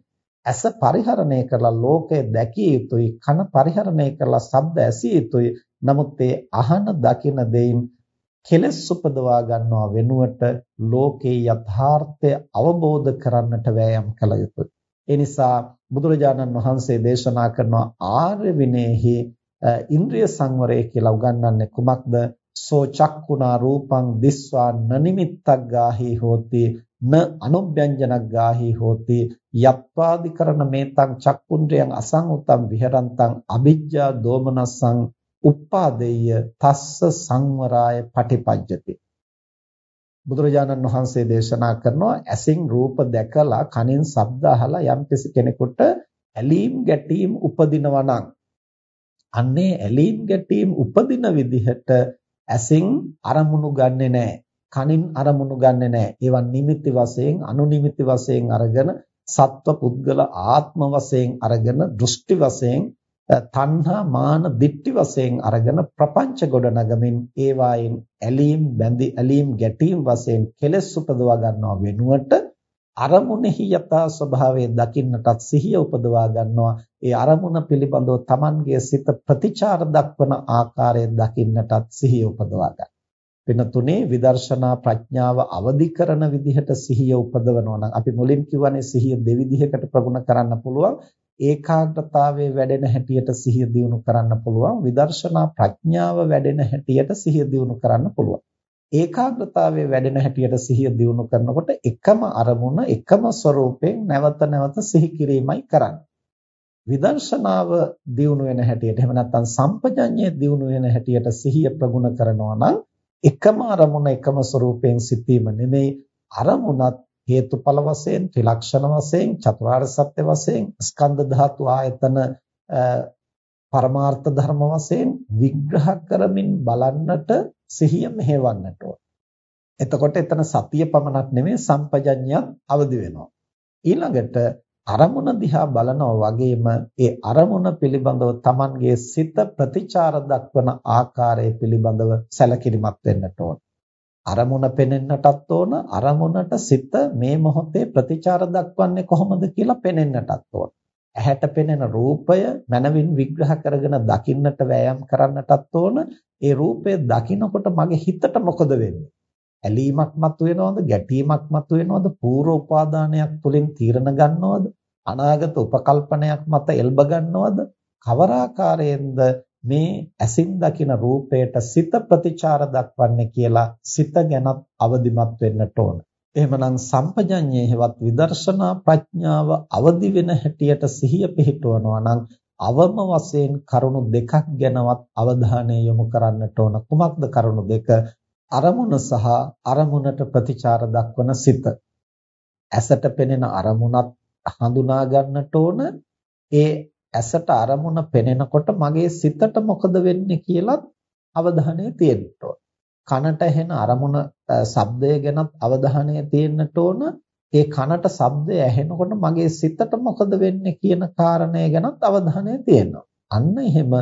ඇස පරිහරණය කරලා ලෝකය දැකිය යුතුයි කන පරිහරණය කරලා ශබ්ද ඇසිය යුතුයි නමුත් ඒ අහන දකින දෙයින් කෙලස් උපදවා ගන්නවා වෙනුවට ලෝකේ යථාර්ථය අවබෝධ කරන්නට වෑයම් කළ යුතුයි ඒ නිසා බුදුරජාණන් වහන්සේ දේශනා කරන ආර්ය විනයෙහි ඉන්ද්‍රිය සංවරය කියලා උගන්වන්නේ කුමක්ද? සෝ චක්කුණා රූපං දිස්වා නනිමිත්තක් ගාහි හෝති න අනුභ්‍යංජනක් ගාහි හෝති යප්පාදි කරන මේතං චක්කුන්ද්‍රයන් අසංඋතම් විහරන්තං අවිජ්ජා දෝමනස්සං උප්පාදේය තස්ස සංවරාය පටිපජ්ජති බුදුරජාණන් වහන්සේ දේශනා කරනවා ඇසින් රූප දැකලා කනින් ශබ්ද අහලා යම්කිසි කෙනෙකුට ඇලීම් ගැටීම් උපදිනවා නම් අන්නේ ඇලීම් ගැටීම් උපදින විදිහට ඇසින් අරමුණු ගන්නෙ නැහැ. කනින් අරමුණු ගන්නෙ නැහැ. ඒවා නිමිති වශයෙන්, අනුනිමිති වශයෙන් අරගෙන සත්ව පුද්ගල ආත්ම වශයෙන් අරගෙන දෘෂ්ටි වශයෙන් තණ්හා මාන දිට්ටි වශයෙන් අරගෙන ප්‍රපංච ගොඩනගමින් ඒවායින් ඇලීම් බැඳි ඇලීම් ගැටීම් වශයෙන් කෙලෙස් උපදවා ගන්නව වෙනුවට අරමුණෙහි යථා ස්වභාවය දකින්නටත් සිහිය උපදවා ගන්නවා ඒ අරමුණ පිළිබඳව Tamanගේ සිත ප්‍රතිචාර දක්වන ආකාරය දකින්නටත් සිහිය උපදවා ගන්න. වෙන තුනේ විදර්ශනා ප්‍රඥාව අවදි කරන විදිහට සිහිය උපදවනවා නම් අපි මුලින් කියවනේ සිහිය දෙවිධයකට ප්‍රගුණ කරන්න පුළුවන් ඒකාග්‍රතාවයේ වැඩෙන හැටියට සිහිය දියුණු කරන්න පුළුවන් විදර්ශනා ප්‍රඥාව වැඩෙන හැටියට සිහිය දියුණු කරන්න පුළුවන් ඒකාග්‍රතාවයේ වැඩෙන හැටියට සිහිය දියුණු කරනකොට එකම අරමුණ එකම ස්වરૂපයෙන් නැවත නැවත සිහි කිරීමයි කරන්නේ. විදර්ශනාව දියුණු වෙන හැටියට එහෙම නැත්නම් සම්පජඤ්ඤය දියුණු වෙන හැටියට සිහිය ප්‍රගුණ කරනවා නම් එකම අරමුණ එකම ස්වરૂපයෙන් සිටීම නෙමෙයි අරමුණත් හේතුඵල වශයෙන් ත්‍රිලක්ෂණ වශයෙන් චතුරාර්ය සත්‍ය වශයෙන් ස්කන්ධ ධාතු ආයතන පරමාර්ථ ධර්ම වශයෙන් විග්‍රහ කරමින් බලන්නට සිහිය මෙහෙවන්නට ඕන. එතකොට එතන සතිය පමණක් නෙමෙයි සම්පජඤ්ඤයත් අවදි වෙනවා. ඊළඟට අරමුණ දිහා බලනවා වගේම ඒ අරමුණ පිළිබඳව Tamanගේ සිත ප්‍රතිචාර දක්වන ආකාරය පිළිබඳව සැලකිලිමත් වෙන්නට ඕන. අරමුණ පෙනෙන්නටත් ඕන අරමුණට සිත මේ මොහොතේ ප්‍රතිචාර දක්වන්නේ කොහොමද කියලා පෙනෙන්නටත් ඕන. ඇහැට පෙනෙන රූපය මනවින් විග්‍රහ කරගෙන දකින්නට වෑයම් කරන්නටත් ඕන. ඒ රූපය දකිනකොට මගේ හිතට මොකද වෙන්නේ? ඇලීමක් මතුවෙනවද? ගැටීමක් මතුවෙනවද? පූර්ව උපාදානයක් තුලින් තීරණ ගන්නවද? අනාගත උපකල්පනයක් මත එල්බ ගන්නවද? කවර ආකාරයෙන්ද මේ ඇසින් දකින රූපයට සිත ප්‍රතිචාර දක්වන්නේ කියලා සිත ගැනත් අවදිමත් වෙන්නට ඕන. එහෙමනම් සම්පජඤ්ඤේ හෙවත් විදර්ශනා ප්‍රඥාව අවදි වෙන හැටියට සිහිය පිහිටවනවා නම් අවම වශයෙන් කරුණු දෙකක් ගැනවත් අවධානය යොමු කරන්නට ඕන. කුමක්ද කරුණු දෙක? අරමුණ සහ අරමුණට ප්‍රතිචාර දක්වන සිත. ඇසට පෙනෙන අරමුණත් හඳුනා ගන්නට ඕන. ඒ ඇසට අරමුණ පෙනෙනකොට මගේ සිතට මොකද වෙන්නේ කියලත් අවධානය තියෙන්න ඕන. කනට ඇහෙන අරමුණ ශබ්දය ගැනත් අවධානය තියෙන්නට ඕන. ඒ කනට ශබ්දය ඇහෙනකොට මගේ සිතට මොකද වෙන්නේ කියන කාරණය ගැනත් අවධානය තියෙනවා. අන්න එහෙම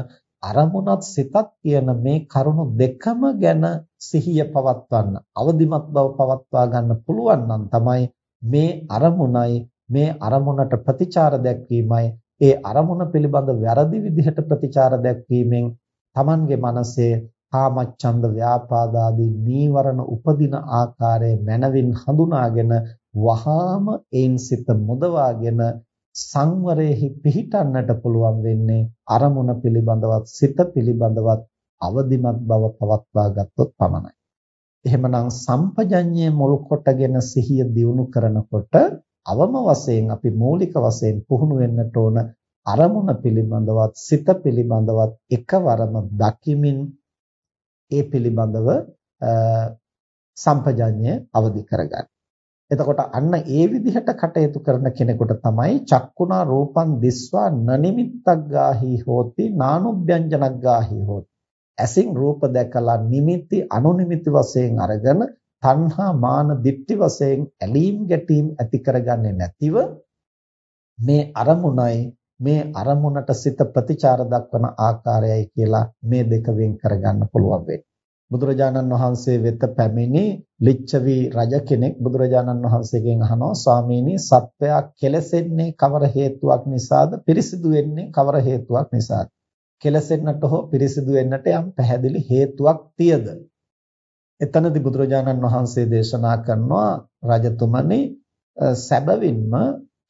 අරමුණත් සිතත් කියන මේ කරුණු දෙකම ගැන සිහිය පවත්වන්න අවදිමත් බව පවත්වා ගන්න පුළුවන් නම් තමයි මේ අරමුණයි මේ අරමුණට ප්‍රතිචාර දැක්වීමයි ඒ අරමුණ පිළිබඳ වැරදි විදිහට ප්‍රතිචාර දැක්වීමෙන් Tamange මනසේ කාමච්ඡන්ද ව්‍යාපාද ආදී නීවරණ උපදින ආකාරය මනවින් හඳුනාගෙන වහාම ඒන් සිත මුදවාගෙන සංවරයෙහි පිහිටන්නට පුළුවන් වෙන්නේ අරමුණ පිළිබඳවත් සිත පිළිබඳවත් අවදිමත් බව පවත්වා ගත්තොත් පමණයි. එහෙමනම් සම්පජඤ්ඤය මුල් කොටගෙන සිහිය දියුණු කරනකොට අවම වශයෙන් අපි මූලික වශයෙන් පුහුණු වෙන්නට ඕන අරමුණ පිළිබඳවත් සිත පිළිබඳවත් එකවරම දකිමින් ඒ පිළිබඳව සම්පජඤ්ඤය අවදි කරගන්න. එතකොට අන්න ඒ විදිහට කටයුතු කරන කෙනෙකුට තමයි චක්කුණා රූපං දිස්වා නනිමිත්තක් ගාහි හෝති නානුභ්‍යංජනක් ගාහි හෝති. ඇසින් රූප දැකලා නිමිති අනුනිමිති වශයෙන් අරගෙන තණ්හා මාන දිට්ටි වශයෙන් ඇලීම් ගැටීම් ඇති කරගන්නේ නැතිව මේ අරමුණයි මේ අරමුණට සිත ප්‍රතිචාර දක්වන ආකාරයයි කියලා මේ දෙක වෙන් කරගන්න පුළුවන් වෙන්නේ. බුදුරජාණන් වහන්සේ වෙත පැමිණි ලිච්ඡවි රජ කෙනෙක් බුදුරජාණන් වහන්සේගෙන් අහනවා ස්වාමීනි සත්වයා කෙලසෙන්නේ කවර හේතුවක් නිසාද පිරිසිදු වෙන්නේ කවර හේතුවක් නිසාද කෙලසෙන්නට හෝ පිරිසිදු වෙන්නට යම් පැහැදිලි හේතුවක් තියද එතනදී බුදුරජාණන් වහන්සේ දේශනා කරනවා රජතුමනි සැබවින්ම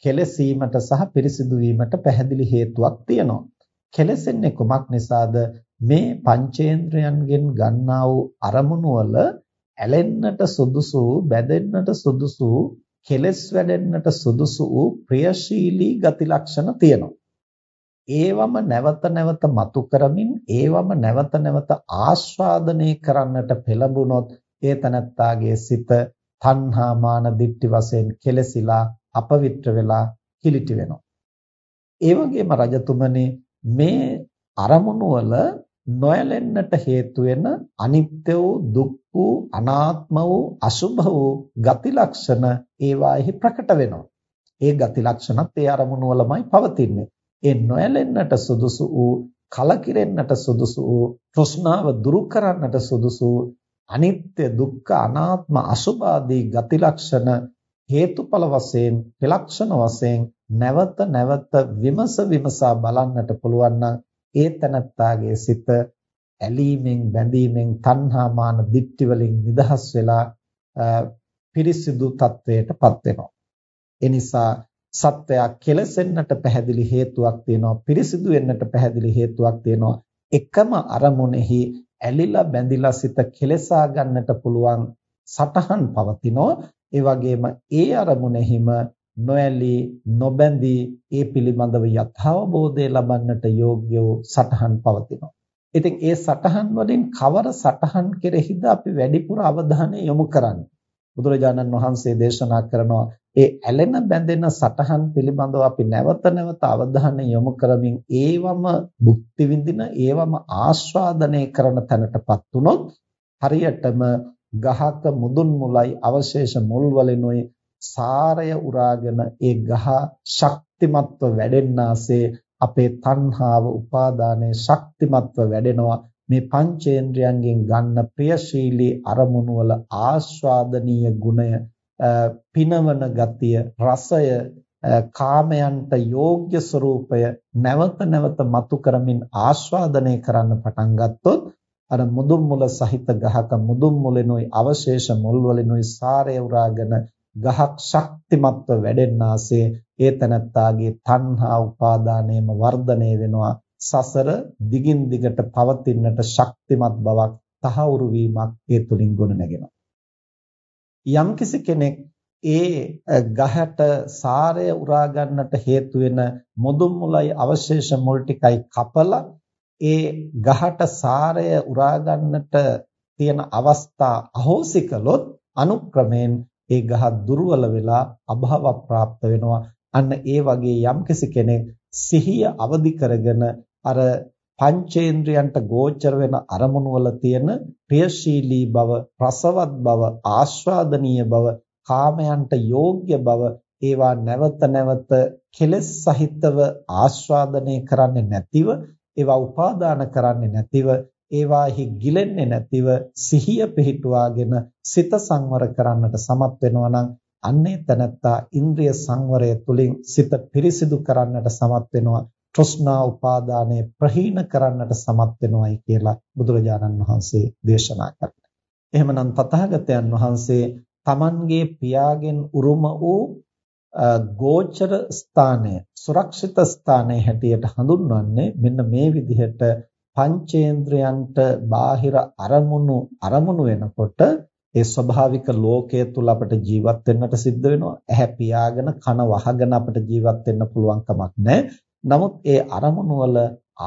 කෙලසීමට සහ පිරිසිදු වීමට පැහැදිලි හේතුවක් තියෙනවා. කෙලසෙන්නේ කුමක් නිසාද? මේ පංචේන්ද්‍රයන්ගෙන් ගන්නා වූ අරමුණු වල ඇලෙන්නට සුදුසු, බැඳෙන්නට සුදුසු, කෙලස් වැඩෙන්නට සුදුසු ප්‍රියශීලී ගති ලක්ෂණ තියෙනවා. ඒවම නැවත නැවත මතු කරමින් ඒවම නැවත නැවත ආස්වාදනය කරන්නට පෙළඹුණොත් ඒ තනත්තාගේ සිත තණ්හා මාන දිට්ටි වශයෙන් කෙලසිලා අපවිත්‍ර වෙලා කිලිටි වෙනවා. ඒ වගේම රජතුමනි මේ අරමුණු වල නොයැලෙන්නට හේතු වෙන අනිත්‍ය වූ දුක් වූ අනාත්ම වූ අසුභ වූ ගති ලක්ෂණ ඒවාෙහි ප්‍රකට වෙනවා. ඒ ගති ලක්ෂණත් ඒ අරමුණු වලමයි පවතින්නේ. ඒ නොයැලෙන්නට සුදුසු වූ කලකිරෙන්නට සුදුසු වූ තෘෂ්ණාව දුරු කරන්නට සුදුසු අනිත්‍ය දුක්ඛ අනාත්ම අසුභ ආදී ගති ලක්ෂණ හේතුඵල වශයෙන් විලක්ෂණ වශයෙන් නැවත නැවත විමස විමසා බලන්නට පුළුවන් නම් ඒ තනත්තාගේ සිත ඇලීමෙන් බැඳීමෙන් තණ්හා මාන දික්ටි වලින් නිදහස් වෙලා පිරිසිදු තත්වයටපත් වෙනවා. ඒ නිසා සත්වයා කෙලසෙන්නට පැහැදිලි හේතුවක් තියෙනවා පිරිසිදු වෙන්නට පැහැදිලි හේතුවක් තියෙනවා එකම අරමුණෙහි ඇලිලා බැඳිලා සිත කෙලසා ගන්නට පුළුවන් සටහන් පවතිනවා ඒ වගේම ඒ අරමුණෙහිම නොඇලී නොබැඳී ඒ පිළිබඳව යථාබෝධය ලබන්නට යෝග්‍ය වූ සටහන් පවතිනවා. ඉතින් ඒ සටහන් වලින් කවර සටහන් කෙරෙහිද අපි වැඩිපුර අවධානය යොමු කරන්නේ? බුදුරජාණන් වහන්සේ දේශනා කරනවා ඒ ඇලෙන බැඳෙන සටහන් පිළිබඳව අපි නැවත නැවත අවධානය යොමු කරමින් ඒවම භුක්ති විඳින ඒවම ආස්වාදනය කරන තැනටපත් වුනොත් හරියටම ගහක මුදුන් මුලයි අවශේෂ මුල් වලිනුයි සාරය උරාගෙන ඒ ගහ ශක්තිමත්ව වැඩෙන්නාසේ අපේ තණ්හාව උපාදානයේ ශක්තිමත්ව වැඩෙනවා. මේ පංචේන්ද්‍රයන්ගෙන් ගන්න ප්‍රියශීලී අරමුණු වල ආස්වාදනීය ගුණය පිනවන ගතිය රසය කාමයන්ට යෝග්‍ය ස්වરૂපය නැවත නැවත මතු කරමින් ආස්වාදනය කරන්න පටන් ගත්තොත් අර මුදුන් මුල සහිත ගහක මුදුන් මුලෙනුයි අවශේෂ මුල් වලිනුයි සාරය උරාගෙන ගහක් ශක්තිමත්ව වැඩෙන්නාසේ ඒ තනත්තාගේ තණ්හා උපාදානයම වර්ධනය වෙනවා සසර දිගින් දිගට පවතින්නට ශක්තිමත් බවක් තහවුරු වීමක් ඒ තුලින් ගොඩනගෙනවා. යම්කිසි කෙනෙක් ඒ ගහට සාරය උරා ගන්නට හේතු වෙන මුදුන් මුලයි අවශේෂ මුල් ටිකයි කපලා ඒ ගහට සාරය උරා ගන්නට තියෙන අවස්ථා අහෝසි කළොත් අනුක්‍රමයෙන් ඒ ගහ දුර්වල වෙලා අභාව ප්‍රාප්ත වෙනවා. අන්න ඒ වගේ යම්කිසි කෙනෙක් සිහිය අවදි කරගෙන අර පංචේන්ද්‍රයන්ට ගෝචර වෙන අරමුණු වල තියෙන ප්‍රියශීලී බව, රසවත් බව, ආස්වාදනීය බව, කාමයන්ට යෝග්‍ය බව ඒවා නැවත නැවත කෙලෙස් සහිතව ආස්වාදනය කරන්නේ නැතිව ඒවා උපාදාන කරන්නේ නැතිව ඒවාහි ගිලෙන්නේ නැතිව සිහිය පිහිටුවාගෙන සිත සංවර කරන්නට සමත් වෙනවා නම් අන්නේ තනත්තා ඉන්ද්‍රිය සංවරය තුලින් සිත පිරිසිදු කරන්නට සමත් වෙනවා තෘෂ්ණා උපාදානය ප්‍රහීන කරන්නට සමත් වෙනවායි කියලා බුදුරජාණන් වහන්සේ දේශනා කරනවා. එහෙමනම් තථාගතයන් වහන්සේ තමන්ගේ පියාගෙන් උරුම වූ ගෝචර ස්ථානය සුරක්ෂිත ස්ථානය හැටියට හඳුන්වන්නේ මෙන්න මේ විදිහට පංචේන්ද්‍රයන්ට බාහිර අරමුණු අරමුණු වෙනකොට ඒ ස්වභාවික ලෝකයේ තුල අපිට ජීවත් වෙන්නට සිද්ධ වෙනවා. ඇහැ පියාගෙන කන වහගෙන අපිට ජීවත් වෙන්න පුළුවන් කමක් නැහැ. නමුත් ඒ අරමුණු වල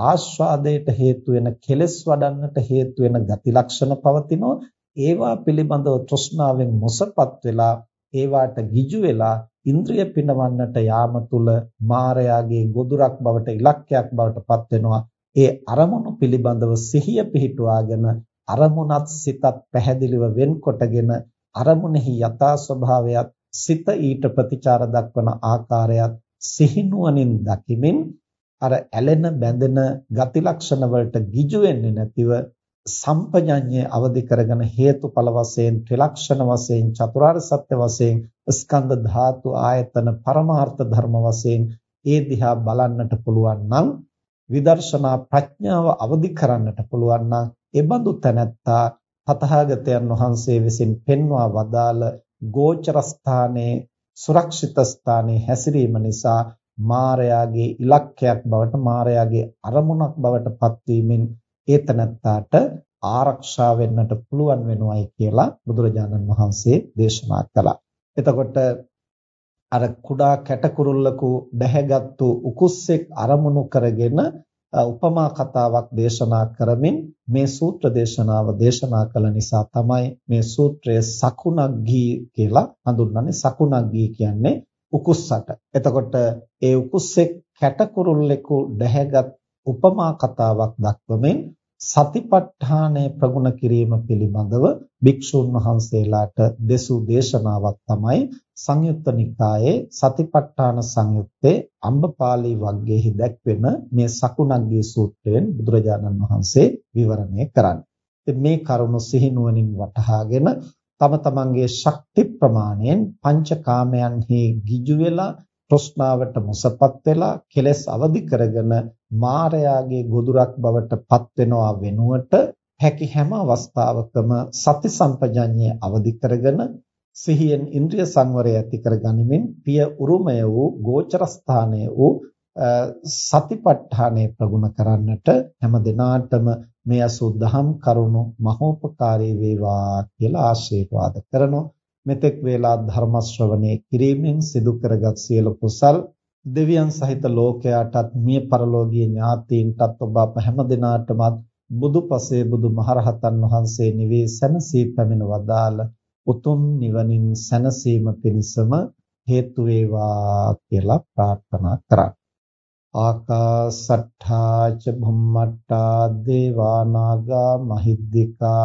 ආස්වාදයට හේතු වෙන කෙලෙස් වඩන්නට හේතු වෙන ගති ලක්ෂණ පවතිනවා ඒවා පිළිබඳව තෘෂ්ණාවෙන් මොසපත් වෙලා ඒවාට ගිජු වෙලා ඉන්ද්‍රිය පිනවන්නට යාම තුල මායාගේ ගොදුරක් බවට ඉලක්කයක් බවට පත් වෙනවා ඒ අරමුණු පිළිබඳව සිහිය පිහිටුවාගෙන අරමුණත් සිතත් පැහැදිලිව වෙන්කොටගෙන අරමුණෙහි යථා ස්වභාවයත් සිත ඊට ප්‍රතිචාර දක්වන ආකාරයත් සිහිනුවණින් දකිමින් අර ඇලෙන බැඳෙන ගති ලක්ෂණ වලට ගිජු වෙන්නේ නැතිව සම්පජඤ්ඤය අවදි කරගෙන හේතුඵල වශයෙන් ත්‍රිලක්ෂණ වශයෙන් චතුරාර්ය සත්‍ය වශයෙන් ස්කන්ධ ධාතු ආයතන පරමාර්ථ ධර්ම වශයෙන් ඒ දිහා බලන්නට පුළුවන් නම් විදර්ශනා ප්‍රඥාව අවදි කරන්නට පුළුවන් නම් එබඳු තැනැත්තා තථාගතයන් වහන්සේ විසින් පෙන්වා වදාළ ගෝචර ස්ථානයේ සුරක්ෂිත ස්ථානයේ හැසිරීම නිසා මායාගේ ඉලක්කයක් බවට මායාගේ අරමුණක් බවට පත්වීමෙන් ඒතනත්තාට ආරක්ෂා වෙන්නට පුළුවන් වෙනවයි කියලා බුදුරජාණන් වහන්සේ දේශනා කළා. එතකොට අර කුඩා කැටකුරුල්ලකු දැහැගත්තු උකුස්සෙක් අරමුණු කරගෙන උපමා කතාවක් දේශනා කරමින් මේ සූත්‍ර දේශනාව දේශනා කළ නිසා තමයි මේ සූත්‍රය සකුණග්ගී කියලා හඳුන්වන්නේ සකුණග්ගී කියන්නේ උකුස්සට. එතකොට ඒ උකුස්සේ කැටකුරුල්ලෙකු දැහැගත් උපමා කතාවක් දක්වමින් සතිපට්ඨානය ප්‍රගුණ කිරීම පිළිබඳව භික්ෂුන් වහන්සේලාට දෙසූ දේශනාවක් තමයි සංයුත්ත නිකායේ සතිපට්ඨාන සංයුත්තේ අම්බපාලි වග්ගයේහි දැක්වෙන මේ සකුණග්ගේ සූත්‍රයෙන් බුදුරජාණන් වහන්සේ විවරණය කරන්නේ. ඉතින් මේ කරුණු සිහිනුවණින් වටහාගෙන තම තමන්ගේ ශක්ති ප්‍රමාණයෙන් පංචකාමයන්හි ගිජු වෙලා තෘෂ්ණාවට මුසපත් වෙලා කෙලෙස් අවදි කරගෙන මායාගේ ගොදුරක් බවට පත් වෙනවා වෙනුවට හැකි හැම අවස්ථාවකම සති සම්පජඤ්ඤය අවදි කරගෙන සිහියෙන් ඉන්ද්‍රිය සංවරය ඇති කරගනිමින් පිය උරුමය වූ ගෝචර ස්ථානය වූ සතිපට්ඨානය ප්‍රගුණ කරන්නට හැම දිනාටම මේ අසුද්ධහම් කරුණු මහෝපකාරී වේවා කියලා ආශිර්වාද කරනවා. මෙතෙක් වේලා ධර්ම ශ්‍රවණය කිරීමෙන් සිදු කරගත් සියලු කුසල් දෙවියන් සහිත ලෝකයාටත් මිය පරලෝකීය ඥාතීන්ටත් ඔබ අප හැම දිනාටමත් බුදුපසේ බුදු මහරහතන් වහන්සේ නිවේ සැනසී පැමිණ වදාළ උතුම් නිවනින් සැනසීම පිණිසම හේතු වේවා කියලා ප්‍රාර්ථනා කරා. ආකාසට්ඨා ච භුම්මට්ටා දේවා නාග මහිද්దికා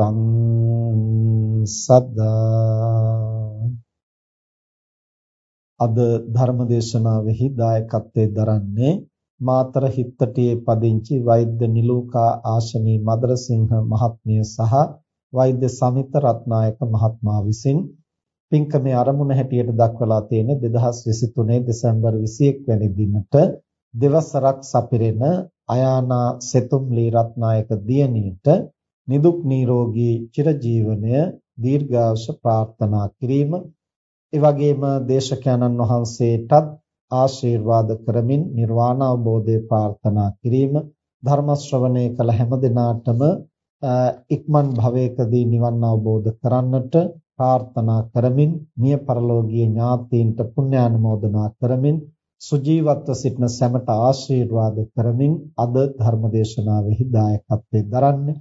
ත්වං සදා. අද ධර්මදේශනාවෙහි දායකත්වයෙන් දරන්නේ මාතර හිත්තටියේ පදිංචි වෛද්‍ය නිලූකා ආශනී මදරසිංහ මහත්මිය සහ වෛද්‍ය සමිත රත්නායක මහත්මයා විසින් පින්කමේ ආරමුණ හැටියට දක්වලා තියෙන 2023 දෙසැම්බර් 21 වැනි දිනට දෙවසරක් සපිරෙන අයානා සෙතුම්ලී රත්නායක දියණියට නිදුක් නිරෝගී චිරජීවනය දීර්ඝායුෂ ප්‍රාර්ථනා කිරීම. ඒ වගේම දේශකයන්න් වහන්සේටත් ආශිර්වාද කරමින් නිර්වාණ අවබෝධය ප්‍රාර්ථනා කිරීම. ධර්ම ශ්‍රවණය කළ හැම දිනාටම ඉක්මන් භවයකදී නිවන් අවබෝධ කරන්නට ප්‍රාර්ථනා කරමින් මිය පරලෝකීය ඥාතීන්ට පුණ්‍යානුමෝදනා කරමින් සුජීවත්ව සිටින සැමට ආශිර්වාද කරමින් අද ධර්ම දේශනාවෙහි දායකත්වයෙන් දරන්නේ.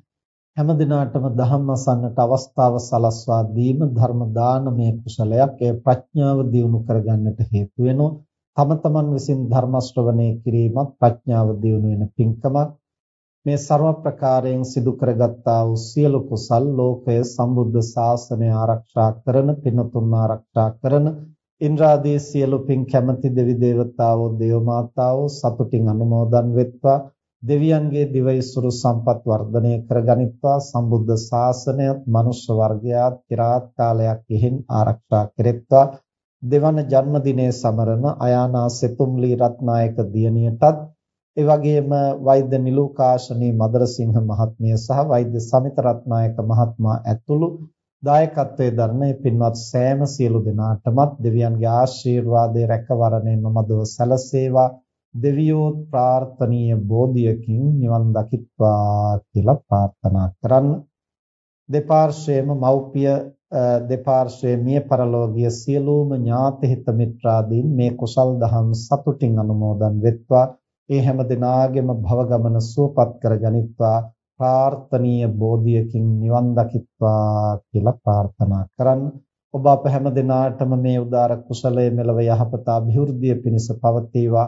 හැම දිනාටම ධම්ම අසන්නට අවස්ථාව සලස්වා දීම ධර්ම දානමය කුසලයක්. ඒ ප්‍රඥාව දියුණු කරගන්නට හේතු වෙනවා. තම තමන් විසින් ධර්ම ශ්‍රවණය කිරීමත් ප්‍රඥාව දියුණු වෙන පින්කමක් මේ ਸਰව ප්‍රකාරයෙන් සිදු කරගත්තා වූ සියලු කුසල් ලෝකය සම්බුද්ධ ශාසනය ආරක්ෂා කරන පින්තුන් ආරක්ෂා කරන ඉන්ද්‍රාදී සියලු පින් කැමැති දෙවි දේවතාවෝ දේව මාතාවෝ සතුටින් අනුමෝදන් වෙත්වා. දෙවියන්ගේ දිවයිසුරු සම්පත් වර්ධනය කරගනිත්වා සම්බුද්ධ ශාසනයත් මනුෂ්‍ය වර්ගයාත් চিරාත් කාලයක් ඉහින් ආරක්ෂා කෙරෙත්වා. දෙවන ජන්මදිනයේ සමරන අයානා සෙතුම්ලී රත්නායක දියණියටත් ඒ වගේම වෛද්‍ය නිලුකාශනී මදරසිංහ මහත්මිය සහ වෛද්‍ය සමිත රත්නායක මහත්මයා ඇතුළු දායකත්වයේ දරන පින්වත් සෑම සියලු දෙනාටමත් දෙවියන්ගේ ආශිර්වාදයේ රැකවරණය නොමදව සැලසේවා. දෙවියෝ ප්‍රාර්ථනීය බෝධියකින් නිවන් දකිත්වා කියලා ප්‍රාර්ථනා කරන්න. දෙපාර්ශ්වයේම මව්පිය දෙපාර්ශ්වයේ මිය පරලෝකීය සියලුම ඥාති හිත මිත්‍රාදීන් මේ කුසල් දහම් සතුටින් අනුමෝදන් වෙත්වා. ඒ හැම දිනාගෙම භව ගමන සුවපත් කරගනිත්වා ප්‍රාර්ථනීය බෝධියකින් නිවන් දකිත්වා කියලා ප්‍රාර්ථනා කරන්න. ඔබ අප හැම දිනාටම මේ උදාර කුසලයේ මෙලව යහපත અભිවෘද්ධිය පිණිස පවතිවා.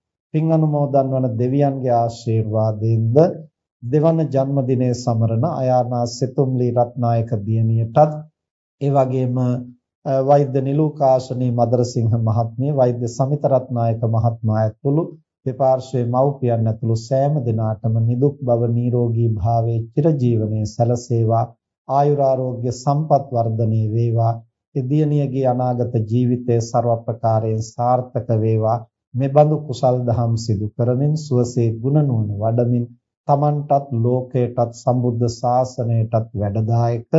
පින් අනුමෝදන් වන දෙවියන්ගේ ආශිර්වාදයෙන්ද දෙවන ජන්මදිනයේ සමරන අයානා සෙතුම්ලි රත්නායක දියණියටත් ඒ වගේම වෛද්‍ය නිලූකාශනී මදරසිංහ මහත්මිය වෛද්‍ය සමිත රත්නායක මහත්මයා ඇතුළු දෙපාර්ශ්වයේ මව්පියන් ඇතුළු සෑම දෙනාටම නිදුක් බව නිරෝගී භාවයේ චිරජීවනයේ සැලසේවා ආයුරාෝග්‍ය සම්පත් වර්ධනයේ වේවා ඉදියණියගේ අනාගත ජීවිතයේ ਸਰව ප්‍රකාරයෙන් සාර්ථක වේවා මේ බඳු කුසල් දහම් සිදු කරමින් සුවසේ ගුණ නුවණ වඩමින් තමන්ටත් ලෝකයටත් සම්බුද්ධ ශාසනයටත් වැඩදායක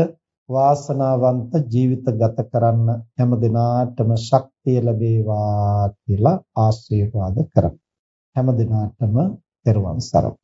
වාසනාවන්ත ජීවිත ගත කරන්න හැම දිනාටම ශක්තිය ලැබේවා කියලා ආශිර්වාද කරමි. හැම දිනාටම පෙරවන් සරණයි.